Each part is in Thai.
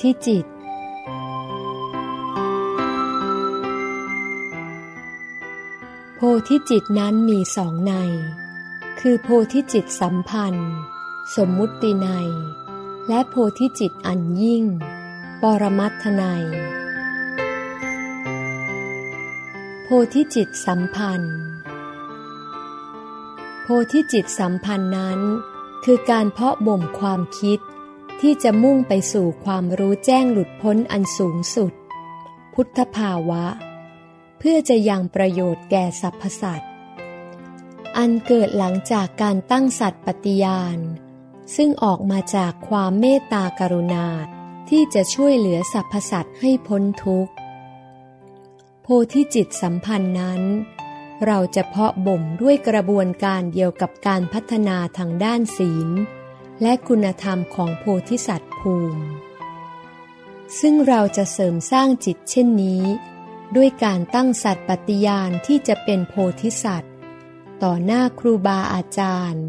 ธิจิต โพธิจิตนั้นมีสองใน คือโพธิจิตสัมพันธ์ สมมุติใน และโพธิจิตอันยิ่ง ปรมัตถนัยโพธิจิตสัมพันธ์ โพธิจิตสัมพันธ์นั้น คือการเพาะบ่มความคิด ที่จะมุ่งไปสู่ความรู้แจ้งหลุดพ้นอันสูงสุด พุทธภาวะ เพื่อจะยังประโยชน์แก่สรรพสัตว์ อันเกิดหลังจากการตั้งสัตว์ปฏิญาณ ซึ่งออกมาจากความเมตตากรุณาที่จะช่วยเหลือสรรพสัตว์ให้พ้นทุกข์ โพธิจิตสัมพันธ์นั้น เราจะเพาะบ่มด้วยกระบวนการเดียวกับการพัฒนาทางด้านศีล และคุณธรรมของโพธิสัตว์ภูมิ ซึ่งเราจะเสริมสร้างจิตเช่นนี้ ด้วยการตั้งสัตว์ปฏิญาณที่จะเป็นโพธิสัตว์ ต่อหน้าครูบาอาจารย์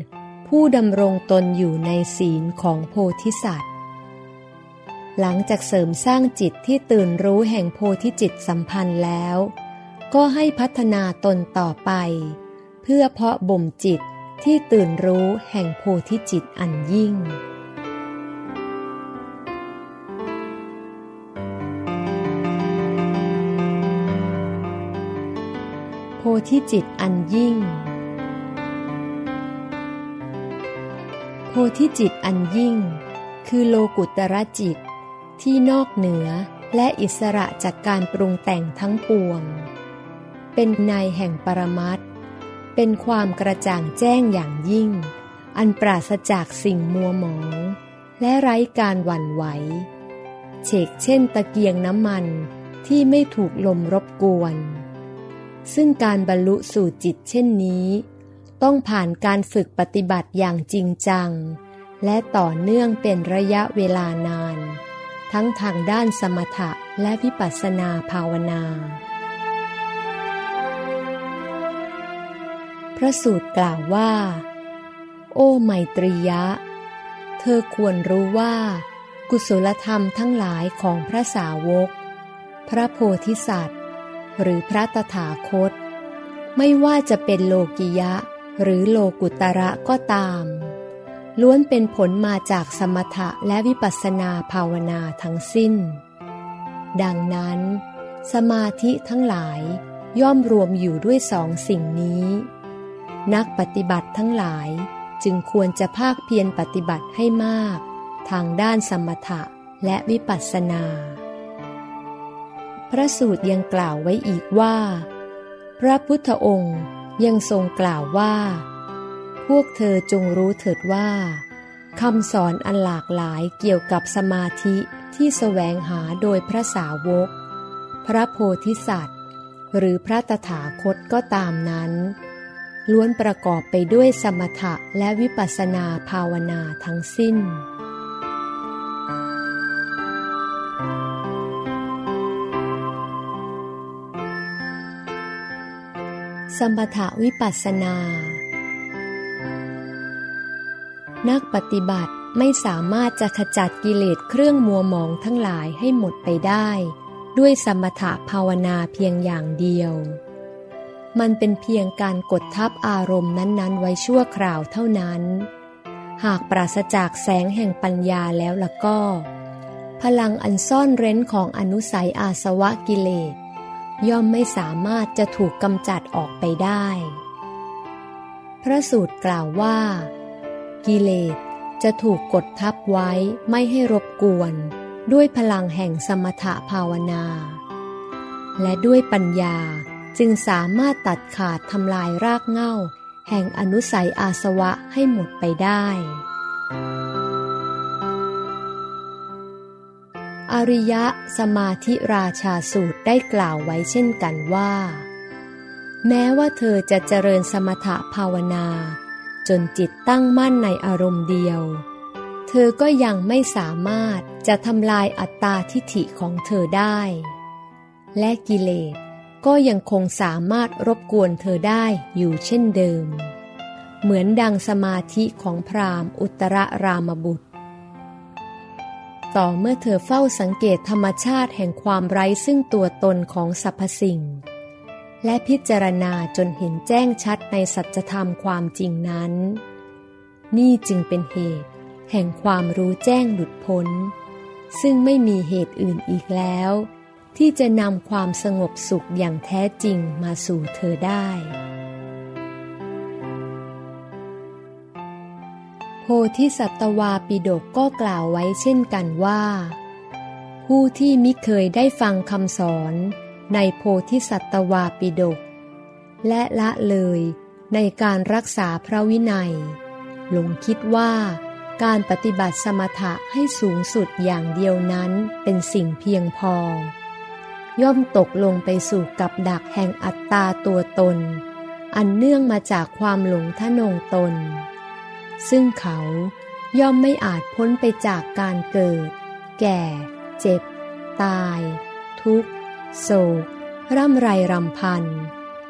ผู้ดำรงตนอยู่ในศีลของโพธิสัตว์ หลังจากเสริมสร้างจิตที่ตื่นรู้แห่งโพธิจิตสัมพันธ์แล้ว ก็ให้พัฒนาตนต่อไป เพื่อเพาะบ่มจิต ที่ตื่นรู้แห่งโพธิจิตอันยิ่ง โพธิจิตอันยิ่ง โพธิจิตอันยิ่ง คือโลกุตระจิตที่นอกเหนือและอิสระจากการปรุงแต่งทั้งปวง เป็นในแห่งปรมัต เป็นความกระจ่างแจ้งอย่างยิ่ง อันปราศจากสิ่งมัวหมอง และไร้การหวั่นไหว เฉกเช่นตะเกียงน้ำมันที่ไม่ถูกลมรบกวน ซึ่งการบรรลุสู่จิตเช่นนี้ ต้องผ่านการฝึกปฏิบัติอย่างจริงจัง และต่อเนื่องเป็นระยะเวลานาน ทั้งทางด้านสมถะและวิปัสสนาภาวนา ระสูตรกล่าวว่า โอ้ไมตรียะ เธอควรรู้ว่า กุศลธรรมทั้งหลายของพระสาวก พระโพธิสัตว์ หรือพระตถาคต ไม่ว่าจะเป็นโลกิยะหรือโลกุตระก็ตาม ล้วนเป็นผลมาจากสมถะและวิปัสสนาภาวนาทั้งสิ้น ดังนั้น สมาธิทั้งหลายย่อมรวมอยู่ด้วยสองสิ่งนี้ นักปฏิบัติทั้งหลายจึงควรจะภาคเพียรปฏิบัติให้มาก ทางด้านสมถะและวิปัสสนา พระสูตรยังกล่าวไว้อีกว่า พระพุทธองค์ยังทรงกล่าวว่า พวกเธอจงรู้เถิดว่าคำสอนอันหลากหลายเกี่ยวกับสมาธิที่แสวงหาโดยพระสาวก พระโพธิสัตว์ หรือพระตถาคตก็ตามนั้น ล้วนประกอบไปด้วยสมถะและวิปัสสนาภาวนาทั้งสิ้น สมถะวิปัสสนา นักปฏิบัติไม่สามารถจะขจัดกิเลสเครื่องมัวหมองทั้งหลายให้หมดไปได้ ด้วยสมถะภาวนาเพียงอย่างเดียว มันเป็นเพียงการกดทับอารมณ์นั้น ๆ ไว้ชั่วคราวเท่านั้น หากปราศจากแสงแห่งปัญญาแล้วละก็ พลังอันซ่อนเร้นของอนุสัยอาสวะกิเลส ย่อมไม่สามารถจะถูกกำจัดออกไปได้ พระสูตรกล่าวว่า กิเลสจะถูกกดทับไว้ไม่ให้รบกวน ด้วยพลังแห่งสมถะภาวนา และด้วยปัญญา จึงสามารถตัดขาดทำลายรากเหง้าแห่งอนุสัยอาสวะให้หมดไปได้ อริยะสมาธิราชาสูตรได้กล่าวไว้เช่นกันว่า แม้ว่าเธอจะเจริญสมถะภาวนา จนจิตตั้งมั่นในอารมณ์เดียว เธอก็ยังไม่สามารถจะทำลายอัตตาทิฐิของเธอได้ และกิเลส ก็ยังคงสามารถรบกวนเธอได้อยู่เช่นเดิม เหมือนดังสมาธิของพราหมณ์อุตรรามบุตร ต่อเมื่อเธอเฝ้าสังเกตธรรมชาติแห่งความไร้ซึ่งตัวตนของสรรพสิ่ง และพิจารณาจนเห็นแจ้งชัดในสัจธรรมความจริงนั้น นี่จึงเป็นเหตุ แห่งความรู้แจ้งหลุดพ้น ซึ่งไม่มีเหตุอื่นอีกแล้ว ที่จะนำความสงบสุขอย่างแท้จริงมาสู่เธอได้ โพธิสัตวาปิฎกก็กล่าวไว้เช่นกันว่า ผู้ที่มิเคยได้ฟังคำสอนในโพธิสัตวาปิฎกและละเลยในการรักษาพระวินัย หลงคิดว่าการปฏิบัติสมถะให้สูงสุดอย่างเดียวนั้นเป็นสิ่งเพียงพอ ย่อมตกลงไปสู่กับดักแห่งอัตตาตัวตน อันเนื่องมาจากความหลงทะนงตน ซึ่งเขาย่อมไม่อาจพ้นไปจากการเกิด แก่ เจ็บ ตาย ทุกข์ โศก ร่ำไรรำพัน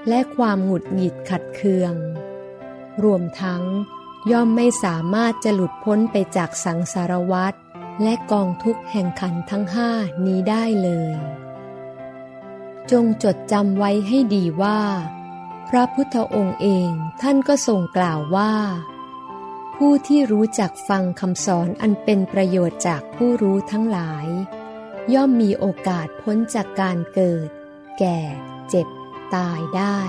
และความหงุดหงิดขัดเคือง รวมทั้งย่อมไม่สามารถจะหลุดพ้นไปจากสังสารวัฏและกองทุกข์แห่งขันทั้งห้านี้ได้เลย จงจดจำไว้ให้ดีว่า พระพุทธองค์เองท่านก็ทรงกล่าวว่า ผู้ที่รู้จักฟังคำสอนอันเป็นประโยชน์จากผู้รู้ทั้งหลาย ย่อมมีโอกาสพ้นจากการเกิด แก่ เจ็บ ตายได้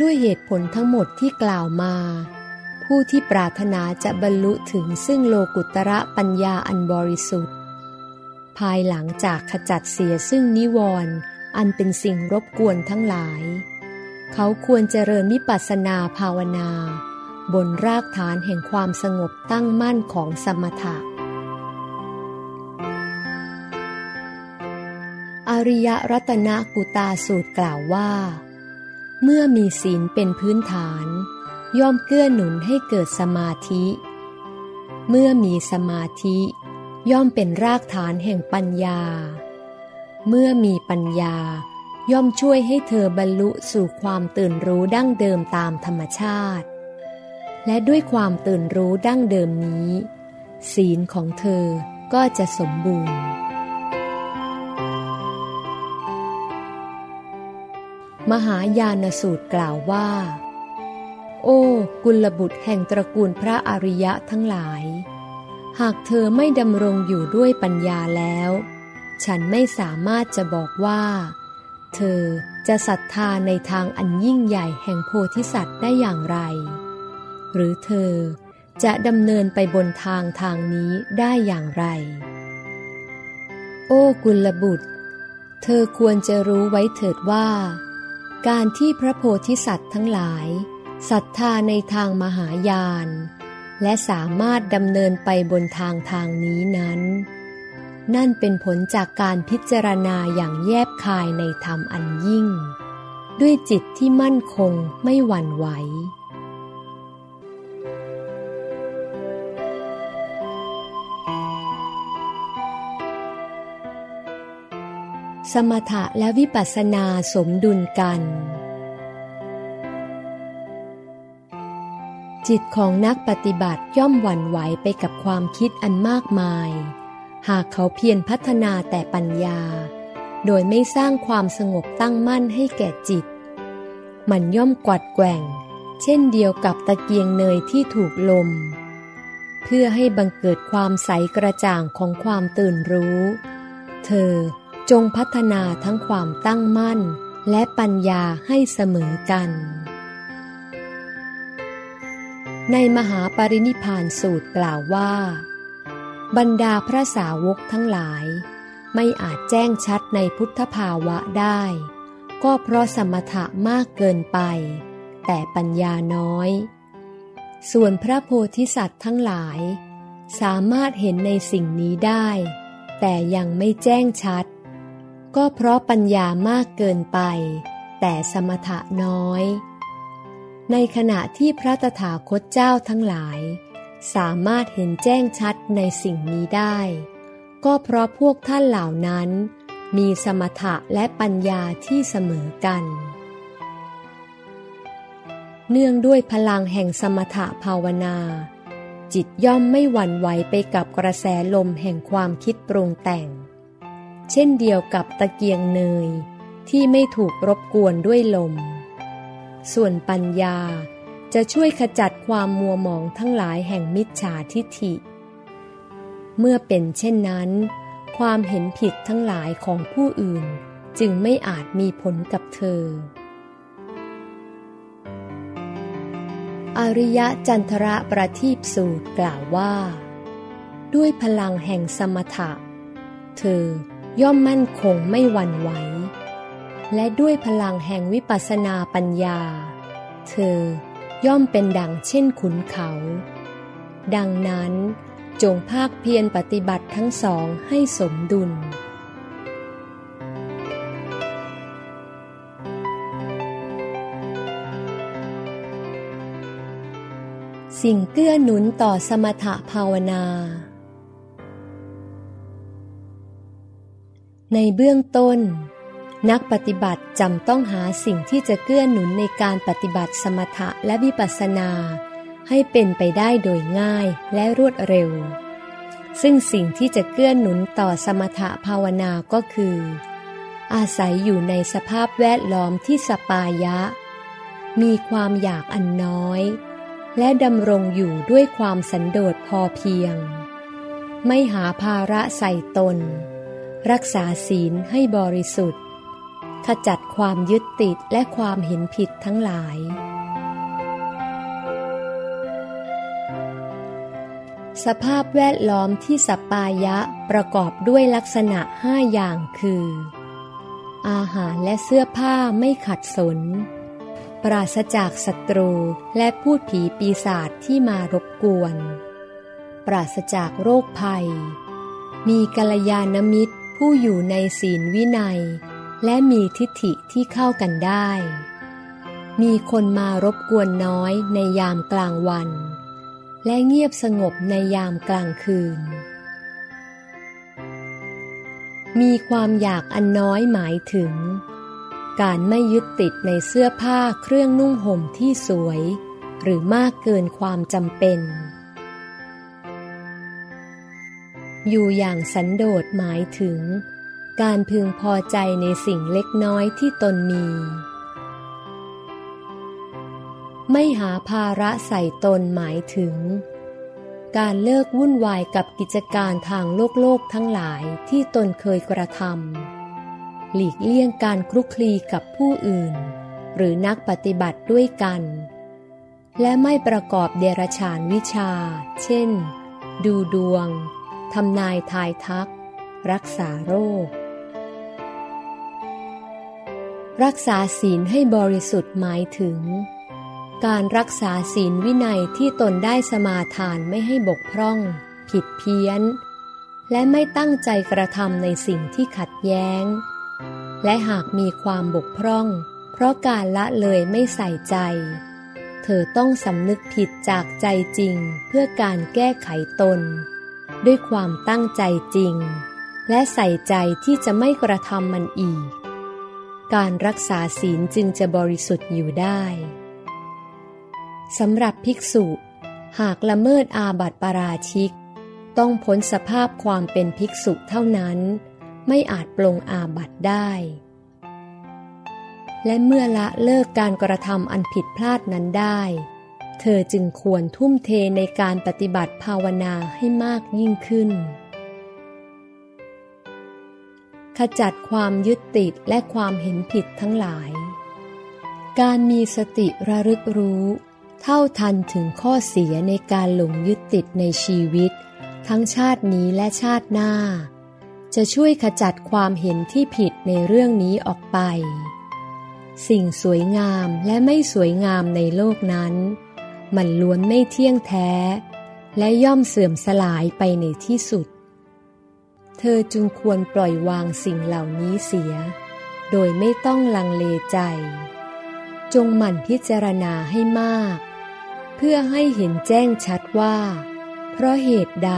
ด้วยเหตุผลทั้งหมดที่กล่าวมา ผู้ที่ปรารถนาจะบรรลุถึงซึ่งโลกุตระปัญญาอันบริสุทธิ์ ภายหลังจากขจัดเสียซึ่งนิวรณ์อันเป็นสิ่งรบกวนทั้งหลาย เขาควรเจริญวิปัสสนาภาวนา บนรากฐานแห่งความสงบตั้งมั่นของสมถะ อริยรัตนกุตาสูตรกล่าวว่า เมื่อมีศีลเป็นพื้นฐาน ย่อมเกื้อหนุนให้เกิดสมาธิ เมื่อมีสมาธิ ย่อมเป็นรากฐานแห่งปัญญา เมื่อมีปัญญา ย่อมช่วยให้เธอบรรลุสู่ความตื่นรู้ดั้งเดิมตามธรรมชาติ และด้วยความตื่นรู้ดั้งเดิมนี้ ศีลของเธอก็จะสมบูรณ์ มหายานสูตรกล่าวว่า โอ้ กุลบุตรแห่งตระกูลพระอริยะทั้งหลาย หากเธอไม่ดำรงอยู่ด้วยปัญญาแล้ว ฉันไม่สามารถจะบอกว่า เธอจะศรัทธาในทางอันยิ่งใหญ่แห่งโพธิสัตว์ได้อย่างไร หรือเธอจะดำเนินไปบนทางทางนี้ได้อย่างไร โอ้กุลบุตร เธอควรจะรู้ไว้เถิดว่า การที่พระโพธิสัตว์ทั้งหลายศรัทธาในทางมหายาน และสามารถดำเนินไปบนทางทางนี้นั้น นั่นเป็นผลจากการพิจารณาอย่างแยบคายในธรรมอันยิ่ง ด้วยจิตที่มั่นคงไม่หวั่นไหวสมถะและวิปัสสนาสมดุลกัน จิตของนักปฏิบัติย่อมหวั่นไหวไปกับความคิดอันมากมาย หากเขาเพียรพัฒนาแต่ปัญญา โดยไม่สร้างความสงบตั้งมั่นให้แก่จิต มันย่อมกวัดแกว่ง เช่นเดียวกับตะเกียงเนยที่ถูกลม เพื่อให้บังเกิดความใสกระจ่างของความตื่นรู้ เธอจงพัฒนาทั้งความตั้งมั่น และปัญญาให้เสมอกัน ในมหาปรินิพานสูตรกล่าวว่า บรรดาพระสาวกทั้งหลาย ไม่อาจแจ้งชัดในพุทธภาวะได้ ก็เพราะสมถะมากเกินไป แต่ปัญญาน้อย ส่วนพระโพธิสัตว์ทั้งหลาย สามารถเห็นในสิ่งนี้ได้ แต่ยังไม่แจ้งชัด ก็เพราะปัญญามากเกินไป แต่สมถะน้อย ในขณะที่พระตถาคตเจ้าทั้งหลาย สามารถเห็นแจ้งชัดในสิ่งนี้ได้ ก็เพราะพวกท่านเหล่านั้น มีสมถะและปัญญาที่เสมอกัน เนื่องด้วยพลังแห่งสมถะภาวนา จิตย่อมไม่หวั่นไหวไปกับกระแสลมแห่งความคิดปรุงแต่ง เช่นเดียวกับตะเกียงเนยที่ไม่ถูกรบกวนด้วยลม ส่วนปัญญาจะช่วยขจัดความมัวหมองทั้งหลายแห่งมิจฉาทิฐิ เมื่อเป็นเช่นนั้น ความเห็นผิดทั้งหลายของผู้อื่น จึงไม่อาจมีผลกับเธอ อริยะจันทระประทีปสูตรกล่าวว่า ด้วยพลังแห่งสมถะ เธอย่อมมั่นคงไม่หวั่นไหว และด้วยพลังแห่งวิปัสสนาปัญญา เธอย่อมเป็นดังเช่นขุนเขา ดังนั้นจงภาคเพียรปฏิบัติทั้งสองให้สมดุล สิ่งเกื้อหนุนต่อสมถภาวนา ในเบื้องต้น นักปฏิบัติจำต้องหาสิ่งที่จะเกื้อหนุนในการปฏิบัติสมถะและวิปัสสนา ให้เป็นไปได้โดยง่ายและรวดเร็ว ซึ่งสิ่งที่จะเกื้อหนุนต่อสมถะภาวนาก็คือ อาศัยอยู่ในสภาพแวดล้อมที่สปายะ มีความอยากอันน้อย และดำรงอยู่ด้วยความสันโดษพอเพียง ไม่หาภาระใส่ตน รักษาศีลให้บริสุทธิ ขจัดความยึดติดและความเห็นผิดทั้งหลาย สภาพแวดล้อมที่สัปปายะประกอบด้วยลักษณะห้าอย่างคือ อาหารและเสื้อผ้าไม่ขัดสน ปราศจากศัตรูและพูดผีปีศาจที่มารบกวน ปราศจากโรคภัย มีกัลยาณมิตรผู้อยู่ในศีลวินัย และมีทิฏฐิที่เข้ากันได้ มีคนมารบกวนน้อยในยามกลางวัน และเงียบสงบในยามกลางคืน มีความอยากอันน้อยหมายถึง การไม่ยึดติดในเสื้อผ้าเครื่องนุ่งห่มที่สวย หรือมากเกินความจำเป็น อยู่อย่างสันโดษหมายถึง การพึงพอใจในสิ่งเล็กน้อยที่ตนมี ไม่หาภาระใส่ตนหมายถึง การเลิกวุ่นวายกับกิจการทางโลกโลกทั้งหลายที่ตนเคยกระทำหลีกเลี่ยงการคลุกคลีกับผู้อื่น หรือนักปฏิบัติด้วยกัน และไม่ประกอบเดรฉานวิชา เช่น ดูดวงทำนายทายทัก รักษาโรค รักษาศีลให้บริสุทธิ์หมายถึง การรักษาศีลวินัยที่ตนได้สมาทานไม่ให้บกพร่อง ผิดเพี้ยน และไม่ตั้งใจกระทำในสิ่งที่ขัดแย้ง และหากมีความบกพร่อง เพราะการละเลยไม่ใส่ใจ เธอต้องสำนึกผิดจากใจจริงเพื่อการแก้ไขตน ด้วยความตั้งใจจริง และใส่ใจที่จะไม่กระทำมันอีก การรักษาศีลจึงจะบริสุทธิ์อยู่ได้สำหรับภิกษุ หากละเมิดอาบัติปาราชิก ต้องพ้นสภาพความเป็นภิกษุเท่านั้น ไม่อาจปลงอาบัติได้ และเมื่อละเลิกการกระทำอันผิดพลาดนั้นได้ เธอจึงควรทุ่มเทในการปฏิบัติภาวนาให้มากยิ่งขึ้น ขจัดความยึดติดและความเห็นผิดทั้งหลาย การมีสติระลึกรู้ เท่าทันถึงข้อเสียในการหลงยึดติดในชีวิต ทั้งชาตินี้และชาติหน้า จะช่วยขจัดความเห็นที่ผิดในเรื่องนี้ออกไป สิ่งสวยงามและไม่สวยงามในโลกนั้น มันล้วนไม่เที่ยงแท้ และย่อมเสื่อมสลายไปในที่สุด เธอจึงควรปล่อยวางสิ่งเหล่านี้เสีย โดยไม่ต้องลังเลใจ จงหมั่นพิจารณาให้มาก เพื่อให้เห็นแจ้งชัดว่า เพราะเหตุใด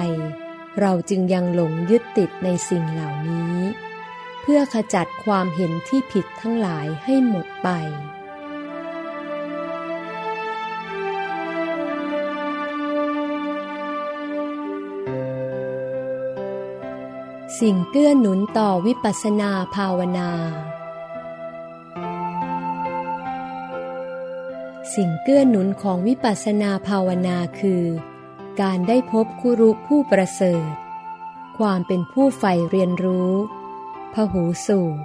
เราจึงยังหลงยึดติดในสิ่งเหล่านี้ เพื่อขจัดความเห็นที่ผิดทั้งหลายให้หมดไป สิ่งเกื้อหนุนต่อวิปัสสนาภาวนา สิ่งเกื้อหนุนของวิปัสสนาภาวนาคือ การได้พบคุรุผู้ประเสริฐ ความเป็นผู้ใฝ่เรียนรู้ พหูสูตร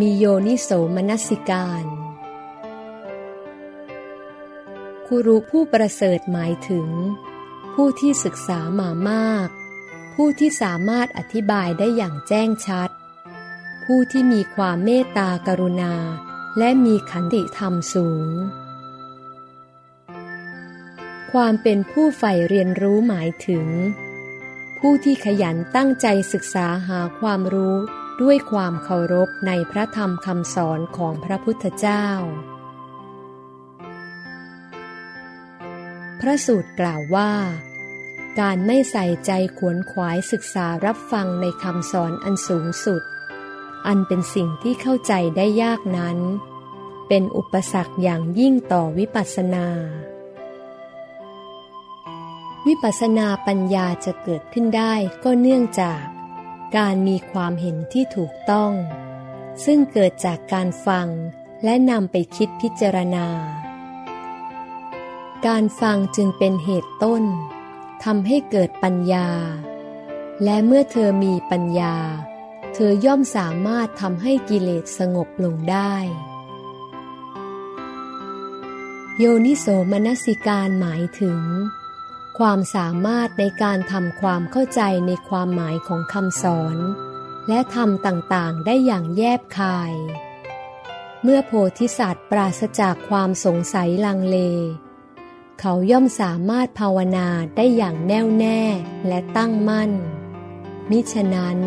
มีโยนิโสมนสิการคุรุผู้ประเสริฐหมายถึง ผู้ที่ศึกษามามาก ผู้ที่สามารถอธิบายได้อย่างแจ้งชัด ผู้ที่มีความเมตตากรุณา และมีขันติธรรมสูง ความเป็นผู้ใฝ่เรียนรู้หมายถึง ผู้ที่ขยันตั้งใจศึกษาหาความรู้ด้วยความเคารพในพระธรรมคำสอนของพระพุทธเจ้า พระสูตรกล่าวว่า การไม่ใส่ใจขวนขวายศึกษารับฟังในคำสอนอันสูงสุด อันเป็นสิ่งที่เข้าใจได้ยากนั้น เป็นอุปสรรคอย่างยิ่งต่อวิปัสสนา วิปัสสนาปัญญาจะเกิดขึ้นได้ก็เนื่องจาก การมีความเห็นที่ถูกต้อง ซึ่งเกิดจากการฟังและนำไปคิดพิจารณา การฟังจึงเป็นเหตุต้น ทำให้เกิดปัญญา และเมื่อเธอมีปัญญา เธอย่อมสามารถทำให้กิเลสสงบลงได้ โยนิโสมนสิการหมายถึง ความสามารถในการทำความเข้าใจในความหมายของคำสอน และทำต่างๆได้อย่างแยบคาย เมื่อโพธิสัตว์ปราศจากความสงสัยลังเล เขาย่อมสามารถภาวนาได้อย่างแน่วแน่และตั้งมั่น มิฉะนั้น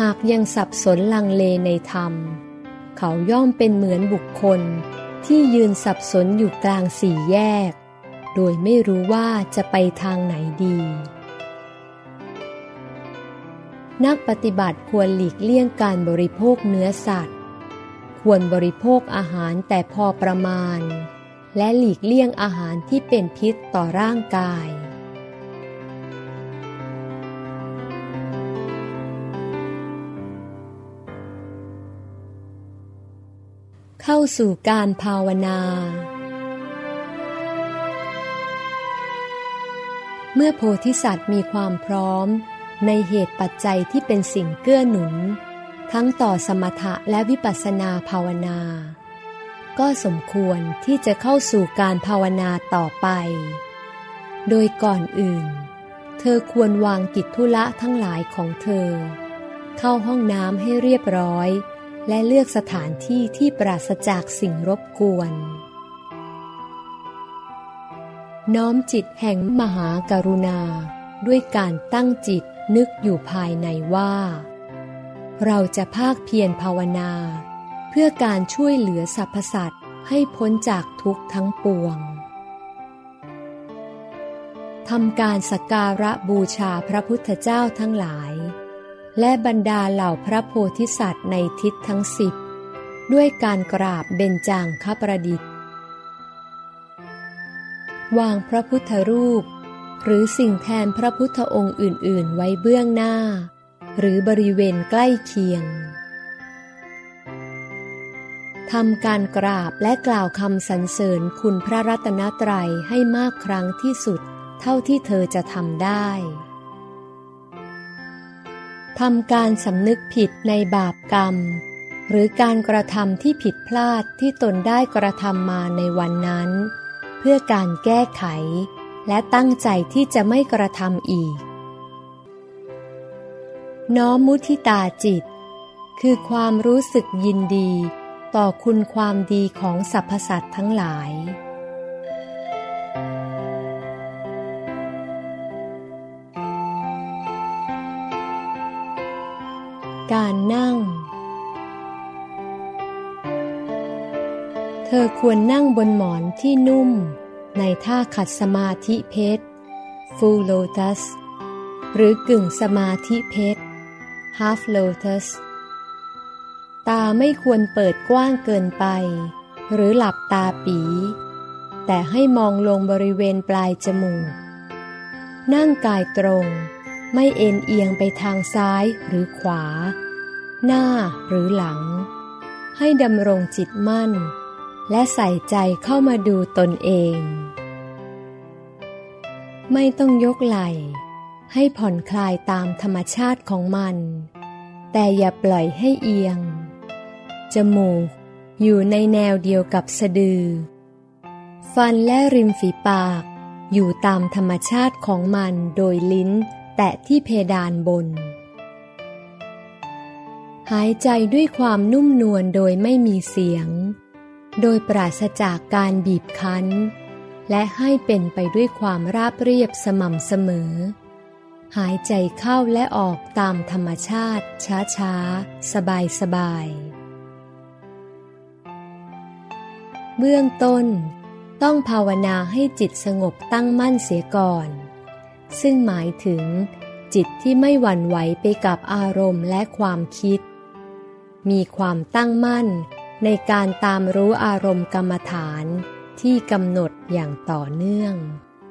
หากยังสับสนลังเลในธรรม เขาย่อมเป็นเหมือนบุคคลที่ยืนสับสนอยู่กลางสี่แยก โดยไม่รู้ว่าจะไปทางไหนดี นักปฏิบัติควรหลีกเลี่ยงการบริโภคเนื้อสัตว์ ควรบริโภคอาหารแต่พอประมาณ และหลีกเลี่ยงอาหารที่เป็นพิษต่อร่างกาย เข้าสู่การภาวนา เมื่อโพธิสัตว์มีความพร้อม ในเหตุปัจจัยที่เป็นสิ่งเกื้อหนุน ทั้งต่อสมถะและวิปัสสนาภาวนา ก็สมควรที่จะเข้าสู่การภาวนาต่อไป โดยก่อนอื่น เธอควรวางกิจธุระทั้งหลายของเธอ เข้าห้องน้ำให้เรียบร้อย และเลือกสถานที่ที่ปราศจากสิ่งรบกวน น้อมจิตแห่งมหากรุณา ด้วยการตั้งจิตนึกอยู่ภายในว่า เราจะภาคเพียรภาวนา เพื่อการช่วยเหลือสรรพสัตว์ให้พ้นจากทุกข์ทั้งปวงทำการสักการะบูชาพระพุทธเจ้าทั้งหลาย และบรรดาเหล่าพระโพธิสัตว์ในทิศทั้งสิบด้วยการกราบเบญจางคประดิษฐ์ วางพระพุทธรูป หรือสิ่งแทนพระพุทธองค์อื่น ๆ ไว้เบื้องหน้า หรือบริเวณใกล้เคียง ทำการกราบและกล่าวคำสรรเสริญคุณพระรัตนตรัยให้มากครั้งที่สุด เท่าที่เธอจะทำได้ทำการสำนึกผิดในบาปกรรม หรือการกระทำที่ผิดพลาดที่ตนได้กระทำมาในวันนั้น เพื่อการแก้ไข และตั้งใจที่จะไม่กระทำอีก น้อมมุทิตาจิต คือความรู้สึกยินดี ต่อคุณความดีของสรรพสัตว์ทั้งหลาย การนั่ง เธอควรนั่งบนหมอนที่นุ่ม ในท่าขัดสมาธิเพชร full lotus หรือกึ่งสมาธิเพชร half lotus ตาไม่ควรเปิดกว้างเกินไป หรือหลับตาปี แต่ให้มองลงบริเวณปลายจมูก นั่งกายตรง ไม่เอ็นเอียงไปทางซ้ายหรือขวา หน้าหรือหลัง ให้ดำรงจิตมั่น และใส่ใจเข้ามาดูตนเอง ไม่ต้องยกไหล่ให้ผ่อนคลายตามธรรมชาติของมัน แต่อย่าปล่อยให้เอียง จมูก อยู่ในแนวเดียวกับสะดือ ฟันและริมฝีปาก อยู่ตามธรรมชาติของมันโดยลิ้น แตะที่เพดานบน หายใจด้วยความนุ่มนวลโดยไม่มีเสียง โดยปราศจากการบีบคั้น และให้เป็นไปด้วยความราบเรียบสม่ำเสมอหายใจเข้าและออกตามธรรมชาติช้าๆ สบายๆ เบื้องต้น ต้องภาวนาให้จิตสงบตั้งมั่นเสียก่อน ซึ่งหมายถึง จิตที่ไม่หวั่นไหวไปกับอารมณ์และความคิด มีความตั้งมั่นในการตามรู้อารมณ์กรรมฐานที่กำหนดอย่างต่อเนื่อง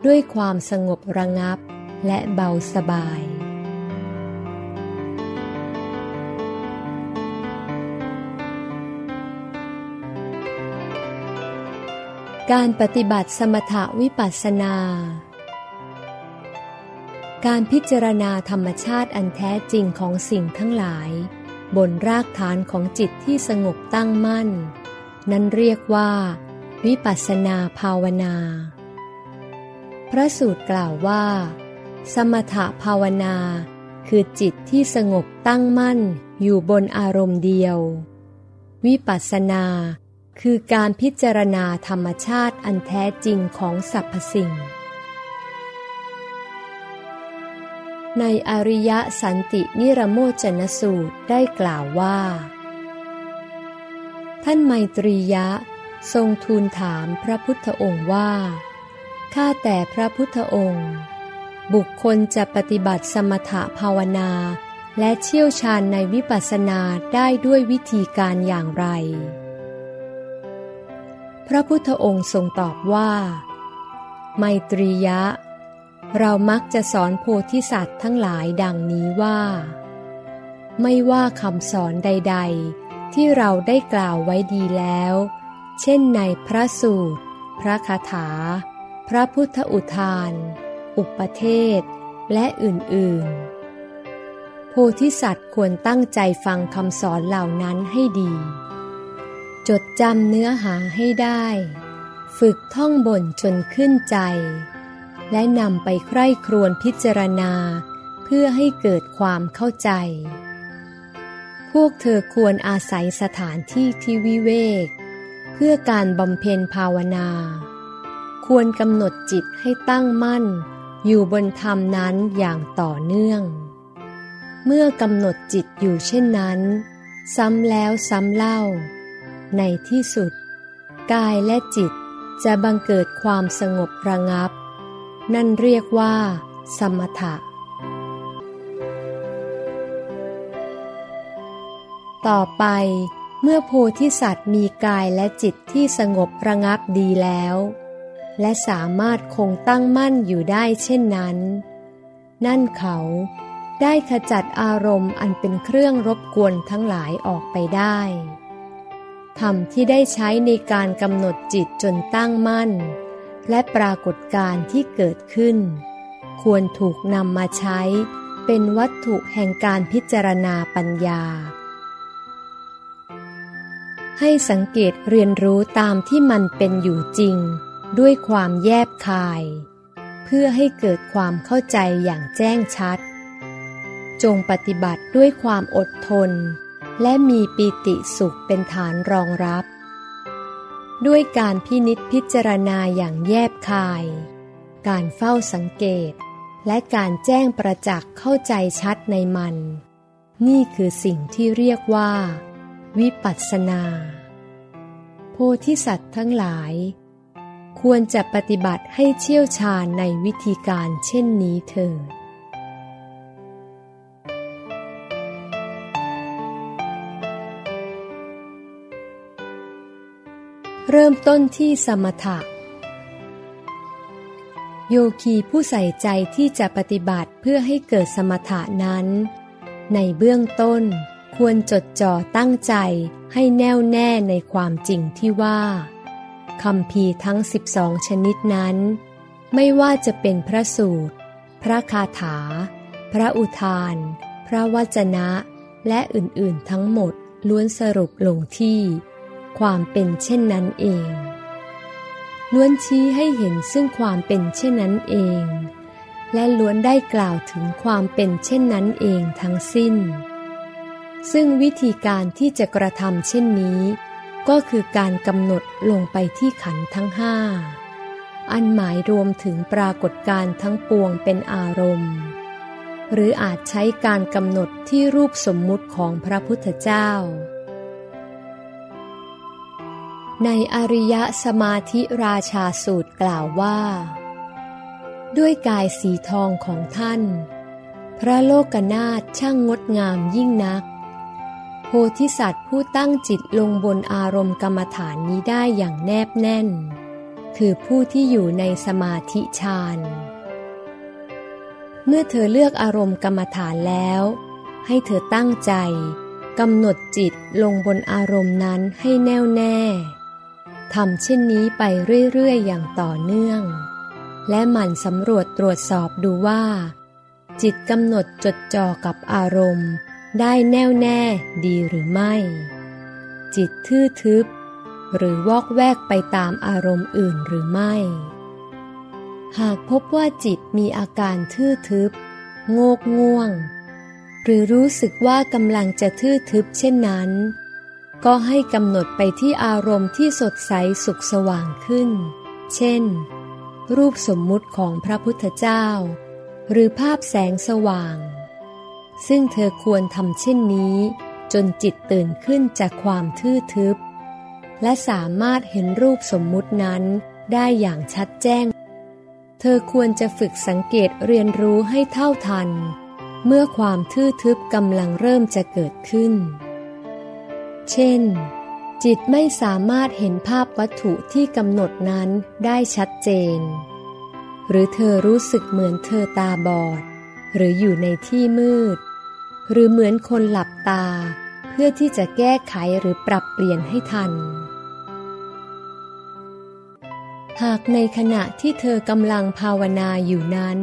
ด้วยความสงบระงับและเบาสบาย การปฏิบัติสมถวิปัสสนา การพิจารณาธรรมชาติอันแท้จริงของสิ่งทั้งหลาย บนรากฐานของจิตที่สงบตั้งมั่น นั้นเรียกว่า วิปัสสนาภาวนา พระสูตรกล่าวว่า สมถภาวนา คือจิตที่สงบตั้งมั่นอยู่บนอารมณ์เดียว วิปัสสนา คือการพิจารณาธรรมชาติอันแท้จริงของสรรพสิ่ง ในอริยสันตินิรโมจนสูตรได้กล่าวว่า ท่านไมตรียะทรงทูลถามพระพุทธองค์ว่า ข้าแต่พระพุทธองค์ บุคคลจะปฏิบัติสมถภาวนา และเชี่ยวชาญในวิปัสสนาได้ด้วยวิธีการอย่างไร พระพุทธองค์ทรงตอบว่า ไมตรียะ เรามักจะสอนโพธิสัตว์ทั้งหลายดังนี้ว่า ไม่ว่าคำสอนใด ๆ ที่เราได้กล่าวไว้ดีแล้ว เช่นในพระสูตร พระคาถา พระพุทธอุทาน อุปเทศ และอื่นๆ โพธิสัตว์ควรตั้งใจฟังคำสอนเหล่านั้นให้ดี จดจำเนื้อหาให้ได้ ฝึกท่องบนจนขึ้นใจ และนำไปใคร่ครวญพิจารณา เพื่อให้เกิดความเข้าใจ พวกเธอควรอาศัยสถานที่ที่วิเวก เพื่อการบำเพ็ญภาวนา ควรกำหนดจิตให้ตั้งมั่น อยู่บนธรรมนั้นอย่างต่อเนื่อง เมื่อกำหนดจิตอยู่เช่นนั้น ซ้ำแล้วซ้ำเล่า ในที่สุด กายและจิตจะบังเกิดความสงบระงับ นั่นเรียกว่า สมถะ ต่อไปเมื่อโพธิสัตว์มีกายและจิตที่สงบระงับดีแล้ว และสามารถคงตั้งมั่นอยู่ได้เช่นนั้น นั่นเขาได้ขจัดอารมณ์อันเป็นเครื่องรบกวนทั้งหลายออกไปได้ ธรรมที่ได้ใช้ในการกำหนดจิตจนตั้งมั่น และปรากฏการที่เกิดขึ้น ควรถูกนำมาใช้ เป็นวัตถุแห่งการพิจารณาปัญญา ให้สังเกตเรียนรู้ตามที่มันเป็นอยู่จริง ด้วยความแยบคาย เพื่อให้เกิดความเข้าใจอย่างแจ้งชัด จงปฏิบัติด้วยความอดทน และมีปีติสุขเป็นฐานรองรับ ด้วยการพินิษพิจารณาอย่างแยบคาย การเฝ้าสังเกต และการแจ้งประจักษ์เข้าใจชัดในมัน นี่คือสิ่งที่เรียกว่า วิปัสสนาโพธิสัตว์ทั้งหลาย ควรจะปฏิบัติให้เชี่ยวชาญในวิธีการเช่นนี้เถิด เริ่มต้นที่สมถะ โยคีผู้ใส่ใจที่จะปฏิบัติเพื่อให้เกิดสมถะนั้น ในเบื้องต้นควรจดจ่อตั้งใจให้แน่วแน่ในความจริงที่ว่าคำพีทั้ง 12 ชนิดนั้น ไม่ว่าจะเป็นพระสูตร พระคาถา พระอุทาน พระวจนะ และอื่นๆทั้งหมดล้วนสรุปลงที่ ความเป็นเช่นนั้นเอง ล้วนชี้ให้เห็นซึ่งความเป็นเช่นนั้นเอง และล้วนได้กล่าวถึงความเป็นเช่นนั้นเองทั้งสิ้น ซึ่งวิธีการที่จะกระทำเช่นนี้ ก็คือการกำหนดลงไปที่ขันทั้งห้าอันหมายรวมถึงปรากฏการทั้งปวงเป็นอารมณ์ หรืออาจใช้การกำหนดที่รูปสมมุติของพระพุทธเจ้า ในอริยสมาธิราชาสูตรกล่าวว่า ด้วยกายสีทองของท่าน พระโลกนาถช่างงดงามยิ่งนัก โพธิสัตว์ผู้ตั้งจิตลงบนอารมณ์กรรมฐานนี้ได้อย่างแนบแน่น คือผู้ที่อยู่ในสมาธิฌานเมื่อเธอเลือกอารมณ์กรรมฐานแล้ว ให้เธอตั้งใจกำหนดจิตลงบนอารมณ์นั้นให้แน่วแน่ ทำเช่นนี้ไปเรื่อยๆ อย่างต่อเนื่อง และหมั่นสำรวจตรวจสอบดูว่า จิตกำหนดจดจ่อกับอารมณ์ ได้แน่วแน่ดีหรือไม่ จิตทื่อทึบ หรือวอกแวกไปตามอารมณ์อื่นหรือไม่ หากพบว่าจิตมีอาการทื่อทึบ โงกง่วง หรือรู้สึกว่ากำลังจะทื่อทึบเช่นนั้น ก็ให้กำหนดไปที่อารมณ์ที่สดใสสุขสว่างขึ้น เช่น รูปสมมุติของพระพุทธเจ้า หรือภาพแสงสว่าง ซึ่งเธอควรทำเช่นนี้ จนจิตตื่นขึ้นจากความทื่อทึบ และสามารถเห็นรูปสมมุตินั้นได้อย่างชัดแจ้ง เธอควรจะฝึกสังเกตเรียนรู้ให้เท่าทัน เมื่อความทื่อทึบกำลังเริ่มจะเกิดขึ้น เช่น จิตไม่สามารถเห็นภาพวัตถุที่กำหนดนั้นได้ชัดเจน หรือเธอรู้สึกเหมือนเธอตาบอด หรืออยู่ในที่มืด หรือเหมือนคนหลับตา เพื่อที่จะแก้ไขหรือปรับเปลี่ยนให้ทัน หากในขณะที่เธอกำลังภาวนาอยู่นั้น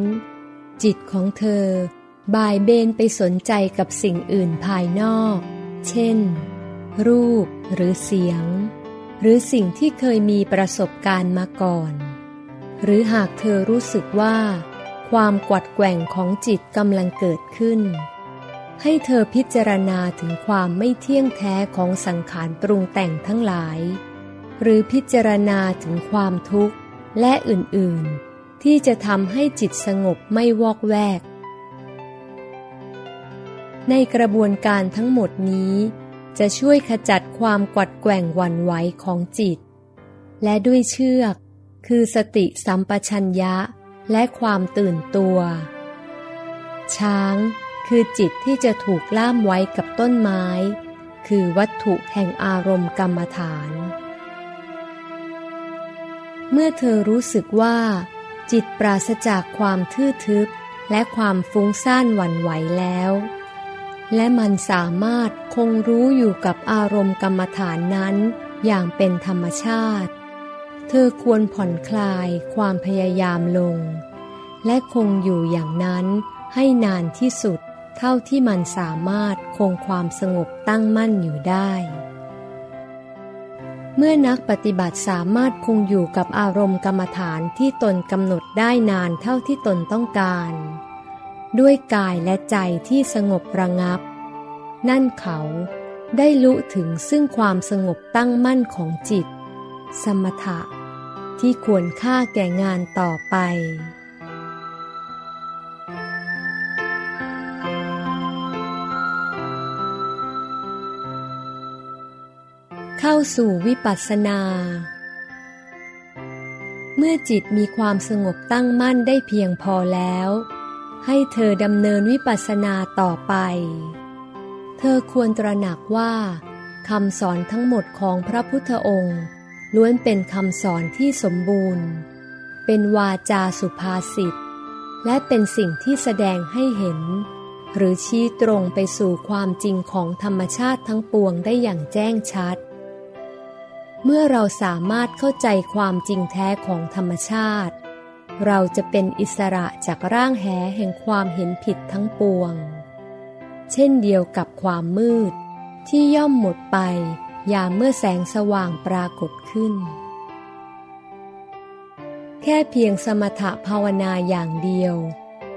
จิตของเธอบ่ายเบนไปสนใจกับสิ่งอื่นภายนอก เช่น รูปหรือเสียง หรือสิ่งที่เคยมีประสบการณ์มาก่อน หรือหากเธอรู้สึกว่า ความกวัดแกว่งของจิตกำลังเกิดขึ้น ให้เธอพิจารณาถึงความไม่เที่ยงแท้ของสังขารปรุงแต่งทั้งหลาย หรือพิจารณาถึงความทุกข์และอื่นๆ ที่จะทำให้จิตสงบไม่วอกแวกในกระบวนการทั้งหมดนี้ จะช่วยขจัดความกวัดแกว่งวันไหวของจิต และด้วยเชือก คือสติสัมปชัญญะและความตื่นตัว ช้างคือจิตที่จะถูกล่ามไว้กับต้นไม้ คือวัตถุแห่งอารมณ์กรรมฐาน เมื่อเธอรู้สึกว่า จิตปราศจากความทื่อทึบและความฟุ้งซ่านหวั่นไหวแล้ว และมันสามารถคงรู้อยู่กับอารมณ์กรรมฐานนั้น อย่างเป็นธรรมชาติ เธอควรผ่อนคลายความพยายามลง และคงอยู่อย่างนั้นให้นานที่สุดเท่าที่มันสามารถคงความสงบตั้งมั่นอยู่ได้ เมื่อนักปฏิบัติสามารถคงอยู่กับอารมณ์กรรมฐานที่ตนกำหนดได้นานเท่าที่ตนต้องการ ด้วยกายและใจที่สงบระงับ นั่นเขาได้ลุถึงซึ่งความสงบตั้งมั่นของจิต สมถะ ที่ควรค่าแก่งานต่อไปเข้าสู่วิปัสสนา เมื่อจิตมีความสงบตั้งมั่นได้เพียงพอแล้ว ให้เธอดำเนินวิปัสสนาต่อไป เธอควรตระหนักว่าคำสอนทั้งหมดของพระพุทธองค์ ล้วนเป็นคำสอนที่สมบูรณ์ เป็นวาจาสุภาษิต และเป็นสิ่งที่แสดงให้เห็น หรือชี้ตรงไปสู่ความจริงของธรรมชาติทั้งปวงได้อย่างแจ้งชัด เมื่อเราสามารถเข้าใจความจริงแท้ของธรรมชาติ เราจะเป็นอิสระจากร่างแหแห่งความเห็นผิดทั้งปวง เช่นเดียวกับความมืด ที่ย่อมหมดไปยามเมื่อแสงสว่างปรากฏขึ้น แค่เพียงสมถะภาวนาอย่างเดียว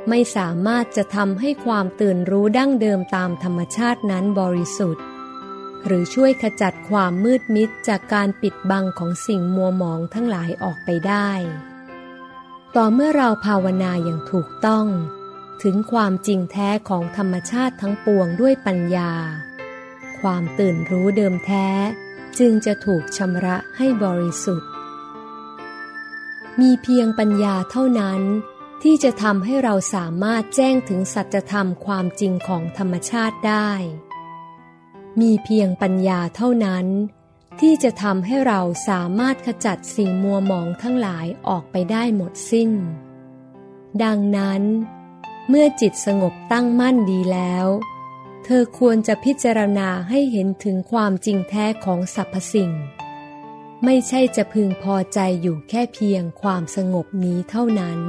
ไม่สามารถจะทำให้ความตื่นรู้ดั้งเดิมตามธรรมชาตินั้นบริสุทธิ์ หรือช่วยขจัดความมืดมิดจากการปิดบังของสิ่งมัวหมองทั้งหลายออกไปได้ ต่อเมื่อเราภาวนาอย่างถูกต้อง ถึงความจริงแท้ของธรรมชาติทั้งปวงด้วยปัญญา ความตื่นรู้เดิมแท้ จึงจะถูกชำระให้บริสุทธิ์ มีเพียงปัญญาเท่านั้นที่จะทำให้เราสามารถแจ้งถึงสัจธรรมความจริงของธรรมชาติได้ มีเพียงปัญญาเท่านั้น ที่จะทำให้เราสามารถขจัดสิ่งมัวหมองทั้งหลายออกไปได้หมดสิ้น ดังนั้น เมื่อจิตสงบตั้งมั่นดีแล้ว เธอควรจะพิจารณาให้เห็นถึงความจริงแท้ของสรรพสิ่ง ไม่ใช่จะพึงพอใจอยู่แค่เพียงความสงบนี้เท่านั้น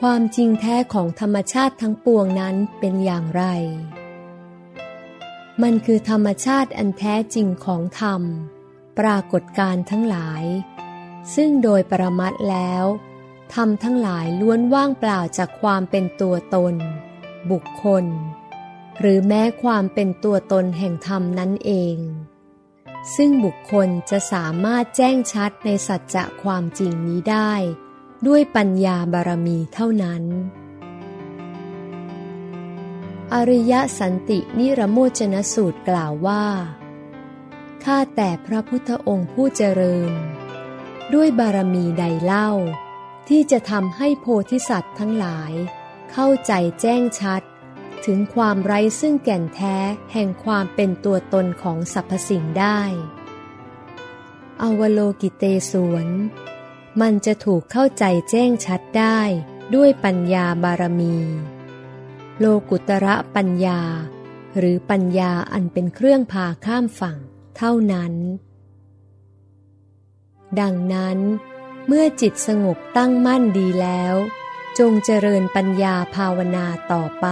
ความจริงแท้ของธรรมชาติทั้งปวงนั้นเป็นอย่างไร มันคือธรรมชาติอันแท้จริงของธรรม ปรากฏการทั้งหลาย ซึ่งโดยประมัดแล้วธรรมทั้งหลายล้วนว่างเปล่าจากความเป็นตัวตน บุคคล หรือแม้ความเป็นตัวตนแห่งธรรมนั้นเอง ซึ่งบุคคลจะสามารถแจ้งชัดในสัจจะความจริงนี้ได้ ด้วยปัญญาบารมีเท่านั้น อริยสันตินิรโมจนสูตรกล่าวว่า ข้าแต่พระพุทธองค์ผู้เจริญ ด้วยบารมีใดเล่า ที่จะทำให้โพธิสัตว์ทั้งหลาย เข้าใจแจ้งชัด ถึงความไร้ซึ่งแก่นแท้แห่งความเป็นตัวตนของสรรพสิ่งได้ อวโลกิเตสวน มันจะถูกเข้าใจแจ้งชัดได้ด้วยปัญญาบารมี โลกุตระปัญญา หรือปัญญาอันเป็นเครื่องพาข้ามฝั่ง เท่านั้น ดังนั้น เมื่อจิตสงบตั้งมั่นดีแล้ว จงเจริญปัญญาภาวนาต่อไป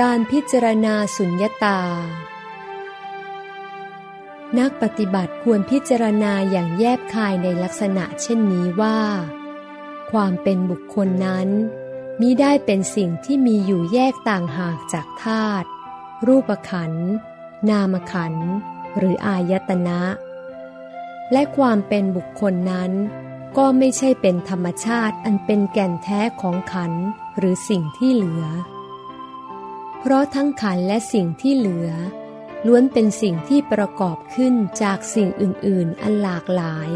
การพิจารณาสุญญตา นักปฏิบัติควรพิจารณาอย่างแยบคายในลักษณะเช่นนี้ว่า ความเป็นบุคคลนั้นมิได้เป็นสิ่งที่มีอยู่แยกต่างหากจากธาตุรูปขัน นามขัน หรืออายตนะ และความเป็นบุคคลนั้น ก็ไม่ใช่เป็นธรรมชาติอันเป็นแก่นแท้ของขันหรือสิ่งที่เหลือ เพราะทั้งขันและสิ่งที่เหลือ ล้วนเป็นสิ่งที่ประกอบขึ้นจากสิ่งอื่น ๆ อันหลากหลาย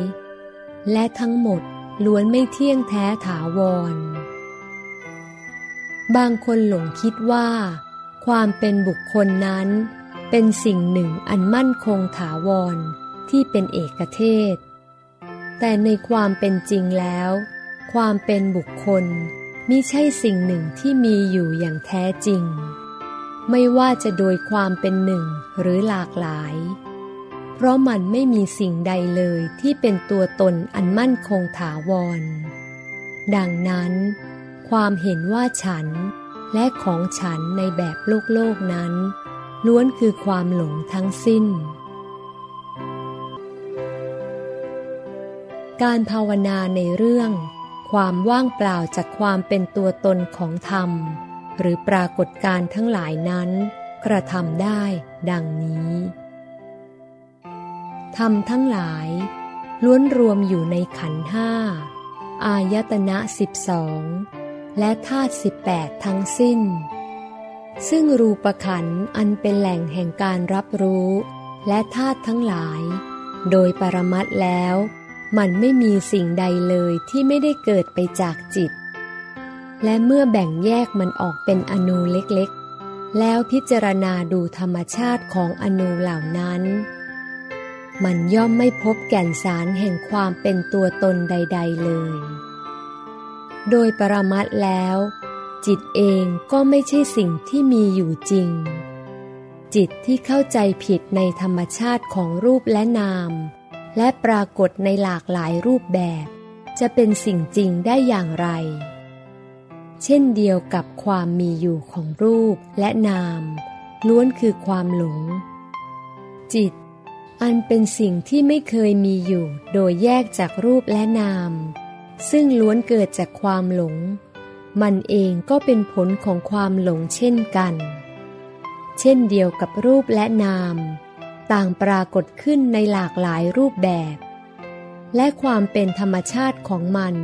และทั้งหมดล้วนไม่เที่ยงแท้ถาวร บางคนหลงคิดว่า ความเป็นบุคคลนั้น เป็นสิ่งหนึ่งอันมั่นคงถาวรที่เป็นเอกเทศ แต่ในความเป็นจริงแล้ว ความเป็นบุคคลมิใช่สิ่งหนึ่งที่มีอยู่อย่างแท้จริง ไม่ว่าจะโดยความเป็นหนึ่งหรือหลากหลาย เพราะมันไม่มีสิ่งใดเลยที่เป็นตัวตนอันมั่นคงถาวร ดังนั้น ความเห็นว่าฉันและของฉันในแบบโลกโลกนั้น ล้วนคือความหลงทั้งสิ้น การภาวนาในเรื่อง ความว่างเปล่าจากความเป็นตัวตนของธรรม หรือปรากฏการทั้งหลายนั้น กระทำได้ดังนี้ธรรมทั้งหลาย ล้วนรวมอยู่ในขันห้า อายตนะสิบสองและธาตุสิบแปดทั้งสิ้น ซึ่งรูปขันอันเป็นแหล่งแห่งการรับรู้ และธาตุทั้งหลาย โดยปรมัตแล้ว มันไม่มีสิ่งใดเลยที่ไม่ได้เกิดไปจากจิต และเมื่อแบ่งแยกมันออกเป็นอนูเล็กๆ แล้วพิจารณาดูธรรมชาติของอนูเหล่านั้น มันย่อมไม่พบแก่นสารแห่งความเป็นตัวตนใด ๆ เลย โดยปรมัตแล้ว จิตเองก็ไม่ใช่สิ่งที่มีอยู่จริง จิตที่เข้าใจผิดในธรรมชาติของรูปและนาม และปรากฏในหลากหลายรูปแบบ จะเป็นสิ่งจริงได้อย่างไร เช่นเดียวกับความมีอยู่ของรูปและนาม ล้วนคือความหลง จิต อันเป็นสิ่งที่ไม่เคยมีอยู่โดยแยกจากรูปและนาม ซึ่งล้วนเกิดจากความหลง มันเองก็เป็นผลของความหลงเช่นกัน เช่นเดียวกับรูปและนาม ต่างปรากฏขึ้นในหลากหลายรูปแบบ และความเป็นธรรมชาติของมัน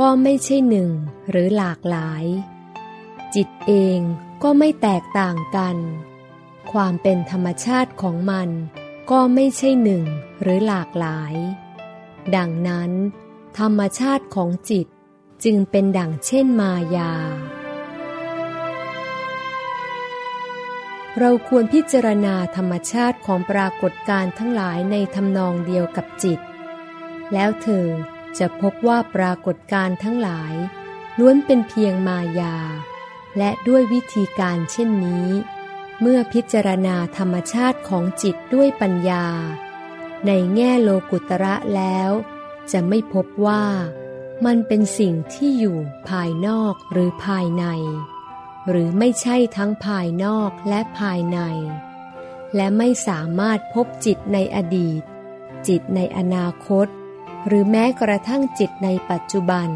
ก็ไม่ใช่หนึ่งหรือหลากหลาย จิตเองก็ไม่แตกต่างกัน ความเป็นธรรมชาติของมันก็ไม่ใช่หนึ่งหรือหลากหลาย ดังนั้น ธรรมชาติของจิตจึงเป็นดั่งเช่นมายา เราควรพิจารณาธรรมชาติของปรากฏการทั้งหลายในทำนองเดียวกับจิต แล้วเธอ จะพบว่าปรากฏการทั้งหลาย ล้วนเป็นเพียงมายา และด้วยวิธีการเช่นนี้ เมื่อพิจารณาธรรมชาติของจิตด้วยปัญญา ในแง่โลกุตระแล้ว จะไม่พบว่ามันเป็นสิ่งที่อยู่ภายนอกหรือภายใน หรือไม่ใช่ทั้งภายนอกและภายใน และไม่สามารถพบจิตในอดีต จิตในอนาคต หรือแม้กระทั่งจิตในปัจจุบัน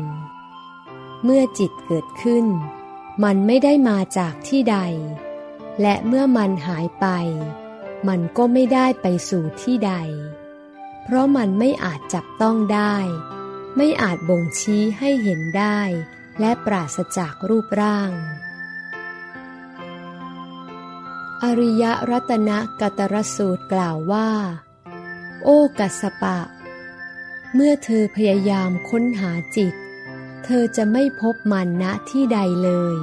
เมื่อจิตเกิดขึ้น มันไม่ได้มาจากที่ใด และเมื่อมันหายไป มันก็ไม่ได้ไปสู่ที่ใด เพราะมันไม่อาจจับต้องได้ ไม่อาจบ่งชี้ให้เห็นได้ และปราศจากรูปร่าง อริยรัตนกตรสูตรกล่าวว่า โอกัสปะ เมื่อเธอพยายามค้นหาจิต เธอจะไม่พบมันณที่ใดเลย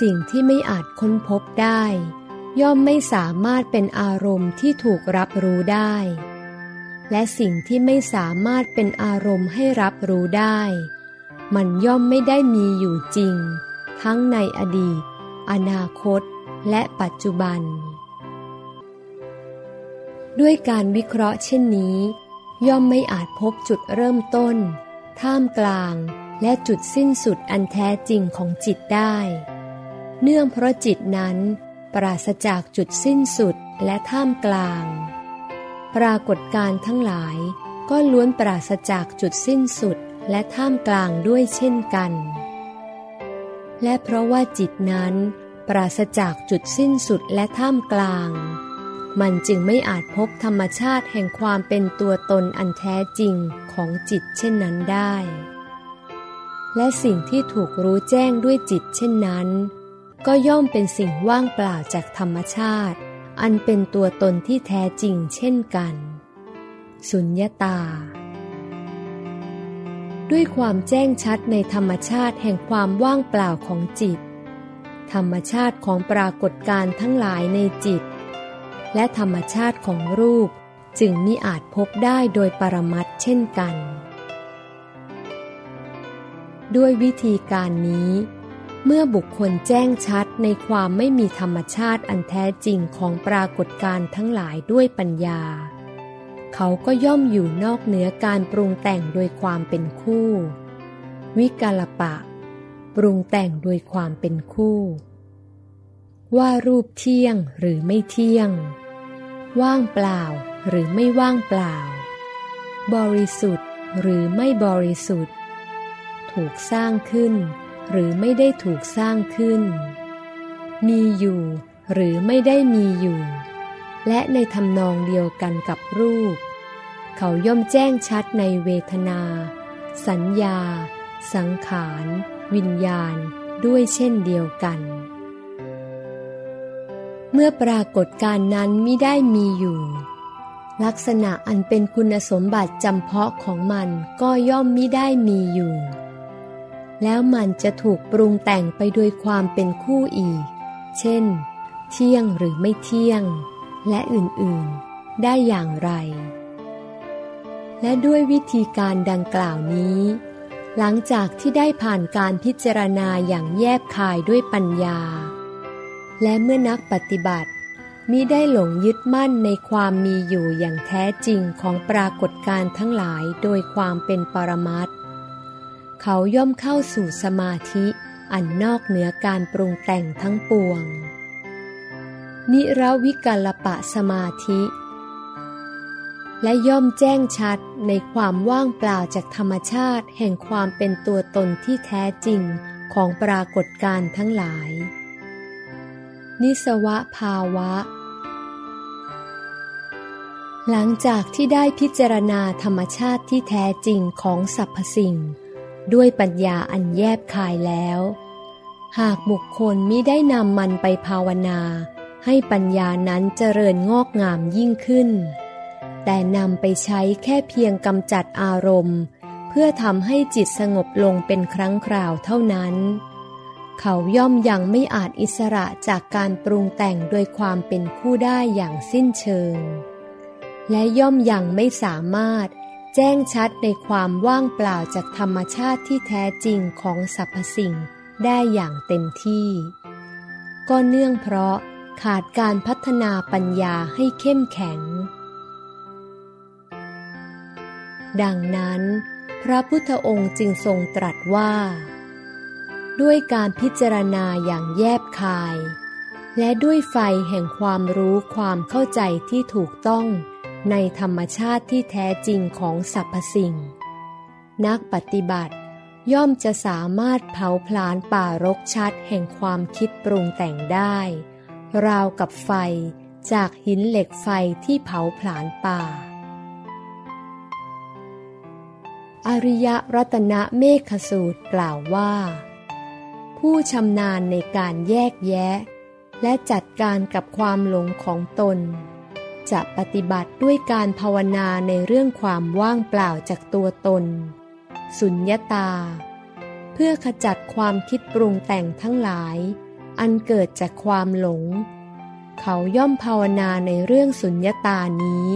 สิ่งที่ไม่อาจค้นพบได้ ย่อมไม่สามารถเป็นอารมณ์ที่ถูกรับรู้ได้ และสิ่งที่ไม่สามารถเป็นอารมณ์ให้รับรู้ได้ มันย่อมไม่ได้มีอยู่จริง ทั้งในอดีต อนาคต และปัจจุบัน ด้วยการวิเคราะห์เช่นนี้ ย่อมไม่อาจพบจุดเริ่มต้น ท่ามกลาง และจุดสิ้นสุดอันแท้จริงของจิตได้ เนื่องเพราะจิตนั้น ปราศจากจุดสิ้นสุดและท่ามกลาง ปรากฏการทั้งหลายก็ล้วนปราศจากจุดสิ้นสุดและท่ามกลางด้วยเช่นกัน และเพราะว่าจิตนั้น ปราศจากจุดสิ้นสุดและท่ามกลาง มันจึงไม่อาจพบธรรมชาติแห่งความเป็นตัวตนอันแท้จริงของจิตเช่นนั้นได้ และสิ่งที่ถูกรู้แจ้งด้วยจิตเช่นนั้น ก็ย่อมเป็นสิ่งว่างเปล่าจากธรรมชาติ อันเป็นตัวตนที่แท้จริงเช่นกัน สุญญาตา ด้วยความแจ้งชัดในธรรมชาติแห่งความว่างเปล่าของจิต ธรรมชาติของปรากฏการทั้งหลายในจิต และธรรมชาติของรูป จึงมิอาจพบได้โดยปรมัตเช่นกัน ด้วยวิธีการนี้ เมื่อบุคคลแจ้งชัดในความไม่มีธรรมชาติอันแท้จริงของปรากฏการทั้งหลายด้วยปัญญา เขาก็ย่อมอยู่นอกเหนือการปรุงแต่งโดยความเป็นคู่ วิกาลปะ ปรุงแต่งโดยความเป็นคู่ว่ารูปเที่ยงหรือไม่เที่ยง ว่างเปล่าหรือไม่ว่างเปล่า บริสุทธิ์หรือไม่บริสุทธิ์ ถูกสร้างขึ้น หรือไม่ได้ถูกสร้างขึ้น มีอยู่หรือไม่ได้มีอยู่ และในทำนองเดียวกันกับรูป เขาย่อมแจ้งชัดในเวทนา สัญญา สังขาร วิญญาณ ด้วยเช่นเดียวกัน เมื่อปรากฏการนั้นไม่ได้มีอยู่ ลักษณะอันเป็นคุณสมบัติจำเพาะของมันก็ย่อมไมิได้มีอยู่ แล้วมันจะถูกปรุงแต่งไปโดยความเป็นคู่อีก เช่น เที่ยงหรือไม่เที่ยง และอื่นๆ ได้อย่างไร และด้วยวิธีการดังกล่าวนี้ หลังจากที่ได้ผ่านการพิจารณาอย่างแยบคายด้วยปัญญา และเมื่อนักปฏิบัติมิได้หลงยึดมั่นในความมีอยู่อย่างแท้จริงของปรากฏการทั้งหลายโดยความเป็นปรมัตเขาย่อมเข้าสู่สมาธิอันนอกเหนือการปรุงแต่งทั้งปวง นิรวิกลปะสมาธิ และย่อมแจ้งชัดในความว่างเปล่าจากธรรมชาติแห่งความเป็นตัวตนที่แท้จริงของปรากฏการทั้งหลาย นิสวะภาวะ หลังจากที่ได้พิจารณาธรรมชาติที่แท้จริงของสรรพสิ่ง ด้วยปัญญาอันแยบคายแล้ว หากบุคคลมิได้นำมันไปภาวนา ให้ปัญญานั้นเจริญงอกงามยิ่งขึ้น แต่นำไปใช้แค่เพียงกำจัดอารมณ์ เพื่อทำให้จิตสงบลงเป็นครั้งคราวเท่านั้น เขาย่อมยังไม่อาจอิสระจากการปรุงแต่งโดยความเป็นผู้ได้อย่างสิ้นเชิง และย่อมยังไม่สามารถแจ้งชัดในความว่างเปล่าจากธรรมชาติที่แท้จริงของสรรพสิ่งได้อย่างเต็มที่ ก็เนื่องเพราะขาดการพัฒนาปัญญาให้เข้มแข็ง ดังนั้น พระพุทธองค์จึงทรงตรัสว่า ด้วยการพิจารณาอย่างแยบคาย และด้วยไฟแห่งความรู้ความเข้าใจที่ถูกต้องในธรรมชาติที่แท้จริงของสรรพสิ่ง นักปฏิบัติย่อมจะสามารถเผาผลาญป่ารกชัดแห่งความคิดปรุงแต่งได้ ราวกับไฟจากหินเหล็กไฟที่เผาผลาญป่า อริยรัตนเมฆสูตรกล่าวว่า ผู้ชำนาญในการแยกแยะ และจัดการกับความหลงของตน จะปฏิบัติด้วยการภาวนาในเรื่องความว่างเปล่าจากตัวตน สุญญาตา เพื่อขจัดความคิดปรุงแต่งทั้งหลาย อันเกิดจากความหลง เขาย่อมภาวนาในเรื่องสุญญาตานี้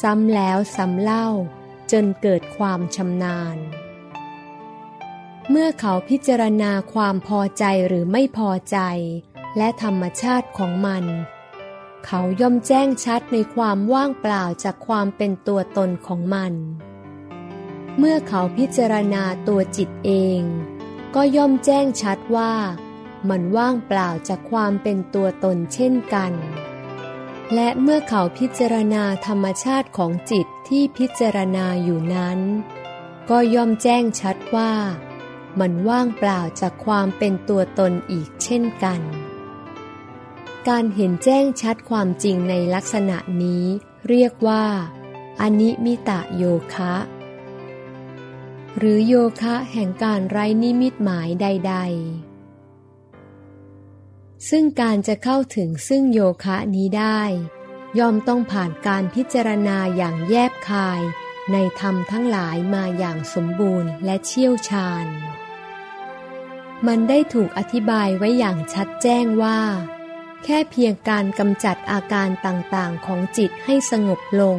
ซ้ำแล้วซ้ำเล่าจนเกิดความชำนาญ เมื่อเขาพิจารณาความพอใจหรือไม่พอใจ และธรรมชาติของมัน เขาย่อมแจ้งชัดในความว่างเปล่าจากความเป็นตัวตนของมัน เมื่อเขาพิจารณาตัวจิตเอง ก็ย่อมแจ้งชัดว่า มันว่างเปล่าจากความเป็นตัวตนเช่นกัน และเมื่อเขาพิจารณาธรรมชาติของจิตที่พิจารณาอยู่นั้น ก็ย่อมแจ้งชัดว่า มันว่างเปล่าจากความเป็นตัวตนอีกเช่นกัน การเห็นแจ้งชัดความจริงในลักษณะนี้ เรียกว่าอนิมิตะโยคะ หรือโยคะแห่งการไร้นิมิตหมายใด ๆ ซึ่งการจะเข้าถึงซึ่งโยคะนี้ได้ ย่อมต้องผ่านการพิจารณาอย่างแยบคายในธรรมทั้งหลายมาอย่างสมบูรณ์และเชี่ยวชาญ มันได้ถูกอธิบายไว้อย่างชัดแจ้งว่า แค่เพียงการกำจัดอาการต่างๆของจิตให้สงบลง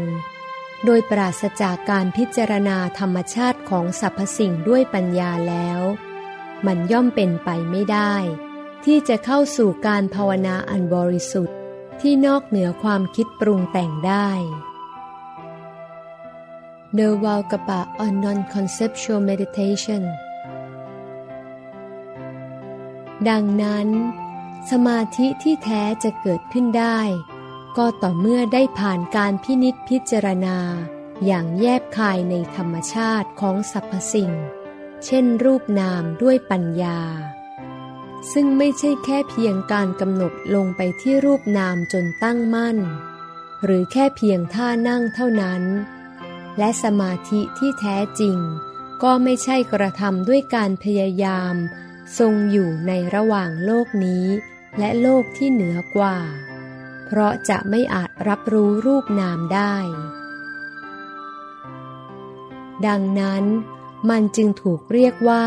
โดยปราศจากการพิจารณาธรรมชาติของสรรพสิ่งด้วยปัญญาแล้ว มันย่อมเป็นไปไม่ได้ ที่จะเข้าสู่การภาวนาอันบริสุทธิ์ที่นอกเหนือความคิดปรุงแต่งได้ The Valkapa on Non-Conceptual Meditation ดังนั้น สมาธิที่แท้จะเกิดขึ้นได้ ก็ต่อเมื่อได้ผ่านการพินิษพิจารณา อย่างแยบคายในธรรมชาติของสรรพสิ่ง เช่นรูปนามด้วยปัญญา ซึ่งไม่ใช่แค่เพียงการกำหนดลงไปที่รูปนามจนตั้งมั่น หรือแค่เพียงท่านั่งเท่านั้น และสมาธิที่แท้จริงก็ไม่ใช่กระทำด้วยการพยายาม ทรงอยู่ในระหว่างโลกนี้ และโลกที่เหนือกว่า เพราะจะไม่อาจรับรู้รูปนามได้ ดังนั้น มันจึงถูกเรียกว่า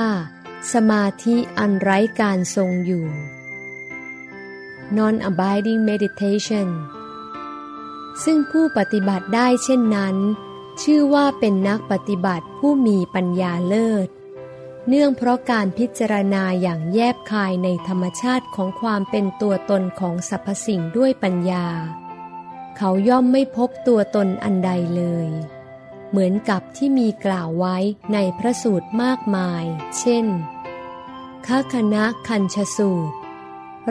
สมาธิอันไร้การทรงอยู่ non-abiding meditation ซึ่งผู้ปฏิบัติได้เช่นนั้น ชื่อว่าเป็นนักปฏิบัติผู้มีปัญญาเลิศ เนื่องเพราะการพิจารณาอย่างแยบคายในธรรมชาติของความเป็นตัวตนของสรรพสิ่งด้วยปัญญา เขาย่อมไม่พบตัวตนอันใดเลย เหมือนกับที่มีกล่าวไว้ในพระสูตรมากมาย เช่นคคณะคัญชสูตร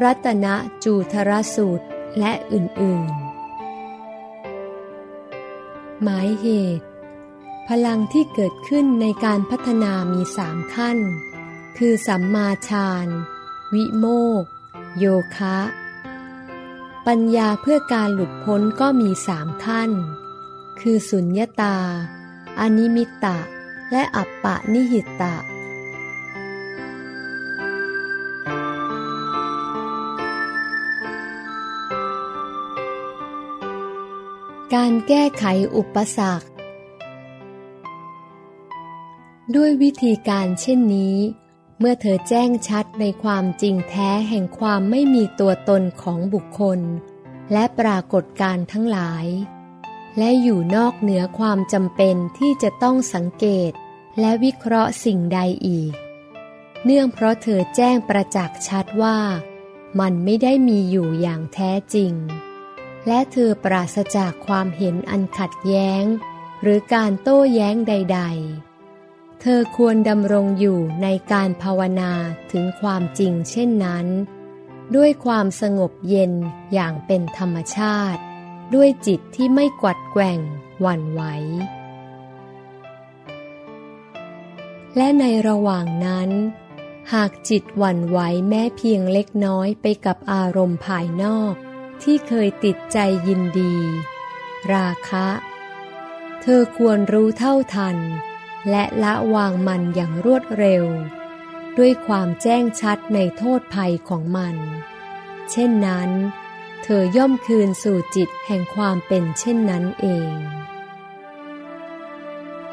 รัตนจูทรสูตร และอื่นๆ หมายเหตุ พลังที่เกิดขึ้นในการพัฒนามีสามขั้น คือสัมมาฌานวิโมกโยคะ ปัญญาเพื่อการหลุดพ้นก็มีสามขั้น คือสุญญตา อนิมิตตะและอัปปะนิหิตตะการแก้ไขอุปสรรค ด้วยวิธีการเช่นนี้ เมื่อเธอแจ้งชัดในความจริงแท้แห่งความไม่มีตัวตนของบุคคล และปรากฏการทั้งหลาย และอยู่นอกเหนือความจำเป็นที่จะต้องสังเกต และวิเคราะห์สิ่งใดอีก เนื่องเพราะเธอแจ้งประจักษ์ชัดว่า มันไม่ได้มีอยู่อย่างแท้จริง และเธอปราศจากความเห็นอันขัดแย้ง หรือการโต้แย้งใด ๆ เธอควรดำรงอยู่ในการภาวนาถึงความจริงเช่นนั้น ด้วยความสงบเย็นอย่างเป็นธรรมชาติ ด้วยจิตที่ไม่กวัดแกว่งหวั่นไหว และในระหว่างนั้น หากจิตหวั่นไหวแม้เพียงเล็กน้อยไปกับอารมณ์ภายนอก ที่เคยติดใจยินดี ราคะ เธอควรรู้เท่าทัน และละวางมันอย่างรวดเร็ว ด้วยความแจ้งชัดในโทษภัยของมัน เช่นนั้น เธอย่อมคืนสู่จิตแห่งความเป็นเช่นนั้นเอง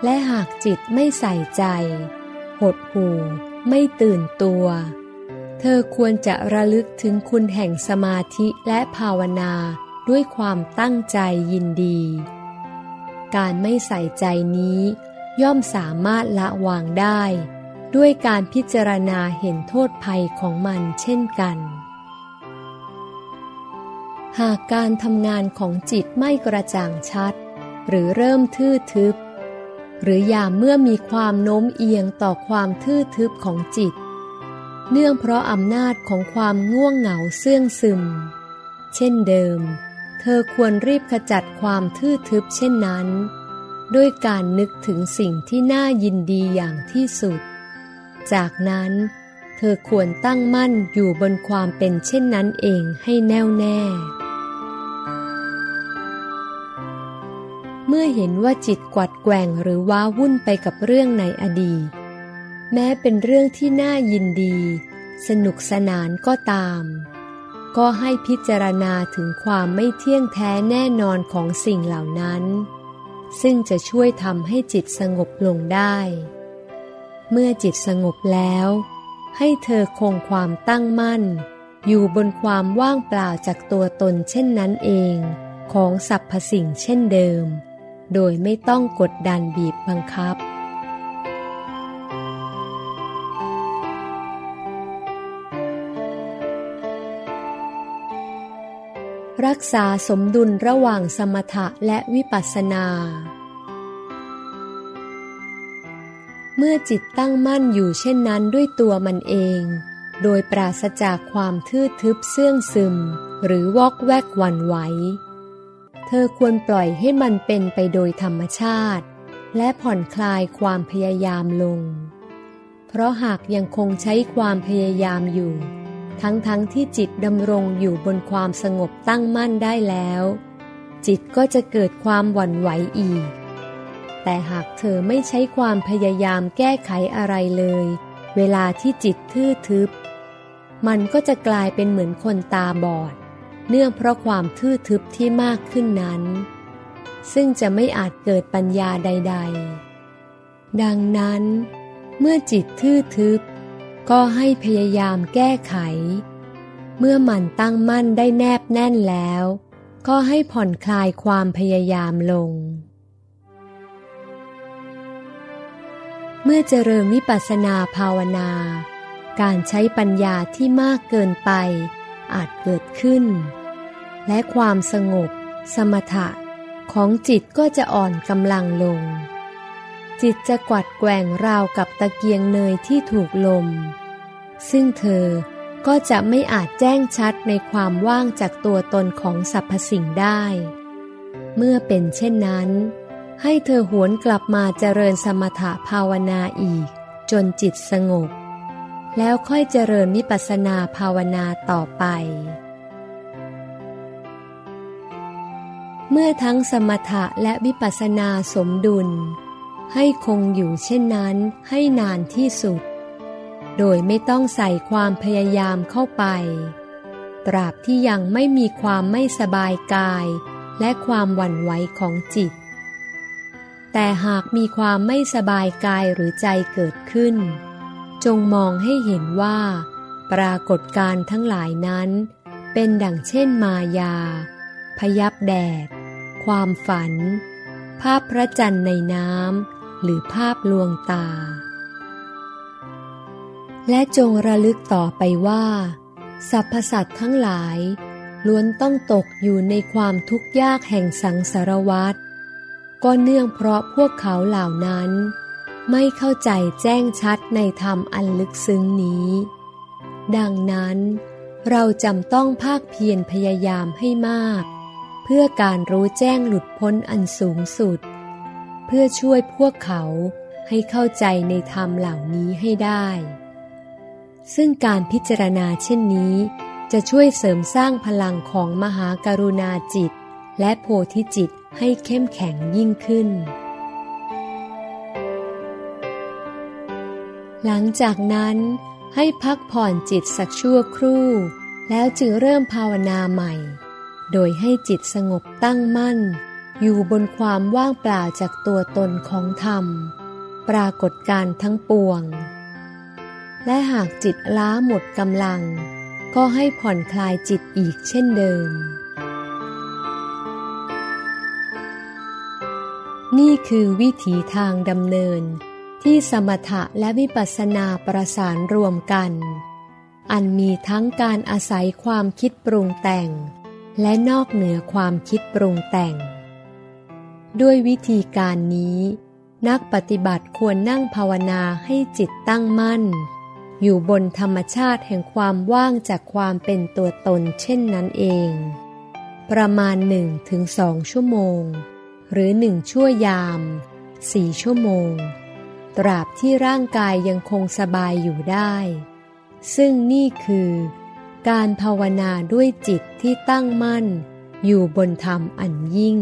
และหากจิตไม่ใส่ใจ หดหู่ไม่ตื่นตัว เธอควรจะระลึกถึงคุณแห่งสมาธิและภาวนาด้วยความตั้งใจยินดี การไม่ใส่ใจนี้ ย่อมสามารถละวางได้ ด้วยการพิจารณาเห็นโทษภัยของมันเช่นกัน หากการทำงานของจิตไม่กระจ่างชัด หรือเริ่มทื่อทึบ หรือยามเมื่อมีความโน้มเอียงต่อความทื่อทึบของจิต เนื่องเพราะอำนาจของความง่วงเหงาเสื่องซึม เช่นเดิม เธอควรรีบขจัดความทื่อทึบเช่นนั้น ด้วยการนึกถึงสิ่งที่น่ายินดีอย่างที่สุด จากนั้น เธอควรตั้งมั่นอยู่บนความเป็นเช่นนั้นเองให้แน่วแน่ เมื่อเห็นว่าจิตกวัดแกว่งหรือว้าวุ่นไปกับเรื่องในอดีต แม้เป็นเรื่องที่น่ายินดี สนุกสนานก็ตามก็ให้พิจารณาถึงความไม่เที่ยงแท้แน่นอนของสิ่งเหล่านั้น ซึ่งจะช่วยทำให้จิตสงบลงได้ เมื่อจิตสงบแล้ว ให้เธอคงความตั้งมั่น อยู่บนความว่างเปล่าจากตัวตนเช่นนั้นเอง ของสรรพสิ่งเช่นเดิม โดยไม่ต้องกดดันบีบบังคับ รักษาสมดุลระหว่างสมถะและวิปัสสนา เมื่อจิตตั้งมั่นอยู่เช่นนั้นด้วยตัวมันเอง โดยปราศจากความทื่อทึบเสื่องซึม หรือวอกแวกหวั่นไหว เธอควรปล่อยให้มันเป็นไปโดยธรรมชาติ และผ่อนคลายความพยายามลง เพราะหากยังคงใช้ความพยายามอยู่ ทั้งๆทที่จิตดำรงอยู่บนความสงบตั้งมั่นได้แล้ว จิตก็จะเกิดความหวั่นไหวอีก แต่หากเธอไม่ใช้ความพยายามแก้ไขอะไรเลย เวลาที่จิตทื่อทึบ มันก็จะกลายเป็นเหมือนคนตาบอด เนื่องเพราะความทื่อทึบที่มากขึ้นนั้น ซึ่งจะไม่อาจเกิดปัญญาใด ๆ ดังนั้น เมื่อจิตทื่อทึบ ก็ให้พยายามแก้ไข เมื่อมันตั้งมั่นได้แนบแน่นแล้ว ก็ให้ผ่อนคลายความพยายามลง เมื่อเจริญวิปัสสนาภาวนา การใช้ปัญญาที่มากเกินไป อาจเกิดขึ้น และความสงบ สมถะของจิตก็จะอ่อนกำลังลง จิตจะกวัดแกว่งราวกับตะเกียงเนยที่ถูกลม ซึ่งเธอก็จะไม่อาจแจ้งชัดในความว่างจากตัวตนของสรรพสิ่งได้ เมื่อเป็นเช่นนั้น ให้เธอหวนกลับมาเจริญสมถะภาวนาอีก จนจิตสงบ แล้วค่อยเจริญมิปัสนาภาวนาต่อไป เมื่อทั้งสมถะและวิปัสนาสมดุล ให้คงอยู่เช่นนั้นให้นานที่สุด โดยไม่ต้องใส่ความพยายามเข้าไป ตราบที่ยังไม่มีความไม่สบายกาย และความหวั่นไหวของจิต แต่หากมีความไม่สบายกายหรือใจเกิดขึ้น จงมองให้เห็นว่า ปรากฏการทั้งหลายนั้น เป็นดังเช่นมายา พยับแดด ความฝันภาพพระจันทร์ในน้ำ หรือภาพลวงตา และจงระลึกต่อไปว่า สรรพสัตว์ทั้งหลาย ล้วนต้องตกอยู่ในความทุกข์ยากแห่งสังสารวัฏก็เนื่องเพราะพวกเขาเหล่านั้น ไม่เข้าใจแจ้งชัดในธรรมอันลึกซึ้งนี้ ดังนั้นเราจำต้องภาคเพียรพยายามให้มาก เพื่อการรู้แจ้งหลุดพ้นอันสูงสุด เพื่อช่วยพวกเขาให้เข้าใจในธรรมเหล่านี้ให้ได้ ซึ่งการพิจารณาเช่นนี้ จะช่วยเสริมสร้างพลังของมหาการุณาจิต และโพธิจิตให้เข้มแข็งยิ่งขึ้น หลังจากนั้นให้พักผ่อนจิตสักชั่วครู่ แล้วจึงเริ่มภาวนาใหม่ โดยให้จิตสงบตั้งมั่น อยู่บนความว่างเปล่าจากตัวตนของธรรม ปรากฏการทั้งปวง และหากจิตล้าหมดกำลัง ก็ให้ผ่อนคลายจิตอีกเช่นเดิม นี่คือวิถีทางดำเนิน ที่สมถะและวิปัสสนาประสานรวมกัน อันมีทั้งการอาศัยความคิดปรุงแต่ง และนอกเหนือความคิดปรุงแต่ง ด้วยวิธีการนี้ นักปฏิบัติควรนั่งภาวนาให้จิตตั้งมั่น อยู่บนธรรมชาติแห่งความว่างจากความเป็นตัวตนเช่นนั้นเอง ประมาณหนึ่งถึงสองชั่วโมง หรือหนึ่งชั่วยามสี่ชั่วโมง ตราบที่ร่างกายยังคงสบายอยู่ได้ ซึ่งนี่คือ การภาวนาด้วยจิตที่ตั้งมั่น อยู่บนธรรมอันยิ่ง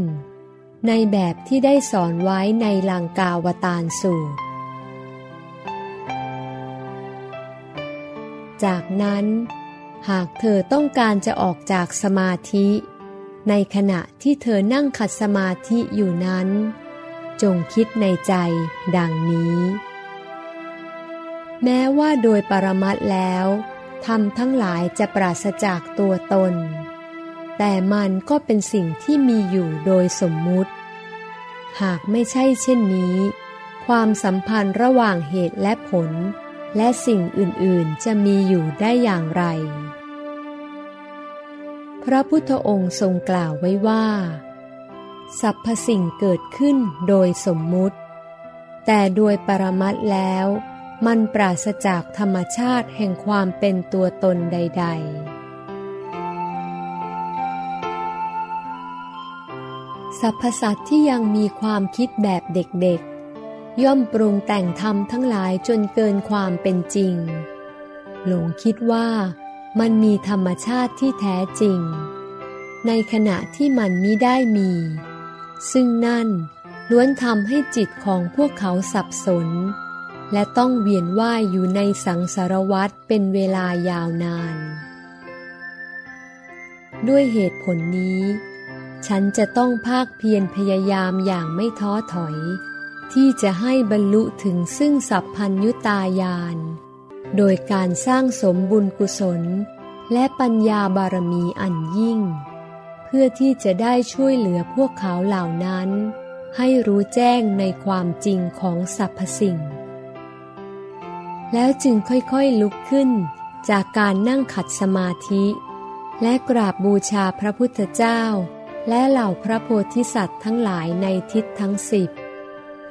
ในแบบที่ได้สอนไว้ในลังกาวตารสูตร จากนั้น หากเธอต้องการจะออกจากสมาธิ ในขณะที่เธอนั่งขัดสมาธิอยู่นั้น จงคิดในใจดังนี้ แม้ว่าโดยปรมัตแล้วธรรมทั้งหลายจะปราศจากตัวตน แต่มันก็เป็นสิ่งที่มีอยู่โดยสมมุติ หากไม่ใช่เช่นนี้ ความสัมพันธ์ระหว่างเหตุและผล และสิ่งอื่นๆจะมีอยู่ได้อย่างไร พระพุทธองค์ทรงกล่าวไว้ว่าสรรพสิ่งเกิดขึ้นโดยสมมุติ แต่โดยปรมัตแล้ว มันปราศจากธรรมชาติแห่งความเป็นตัวตนใด ๆ สรรพสัตว์ที่ยังมีความคิดแบบเด็กๆ ย่อมปรุงแต่งธรรมทั้งหลายจนเกินความเป็นจริง หลงคิดว่ามันมีธรรมชาติที่แท้จริง ในขณะที่มันมิได้มี ซึ่งนั่นล้วนทำให้จิตของพวกเขาสับสน และต้องเวียนว่ายอยู่ในสังสารวัฏเป็นเวลายาวนาน ด้วยเหตุผลนี้ ฉันจะต้องภาคเพียรพยายามอย่างไม่ท้อถอย ที่จะให้บรรลุถึงซึ่งสัพพัญยุตายาน โดยการสร้างสมบุญกุศล และปัญญาบารมีอันยิ่ง เพื่อที่จะได้ช่วยเหลือพวกเขาเหล่านั้น ให้รู้แจ้งในความจริงของสรรพสิ่ง แล้วจึงค่อยๆลุกขึ้นจากการนั่งขัดสมาธิ และกราบบูชาพระพุทธเจ้า และเหล่าพระโพธิสัตว์ทั้งหลายในทิศทั้งสิบ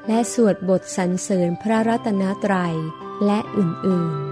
และสวดบทสรรเสริญพระรัตนตรัยและอื่นๆ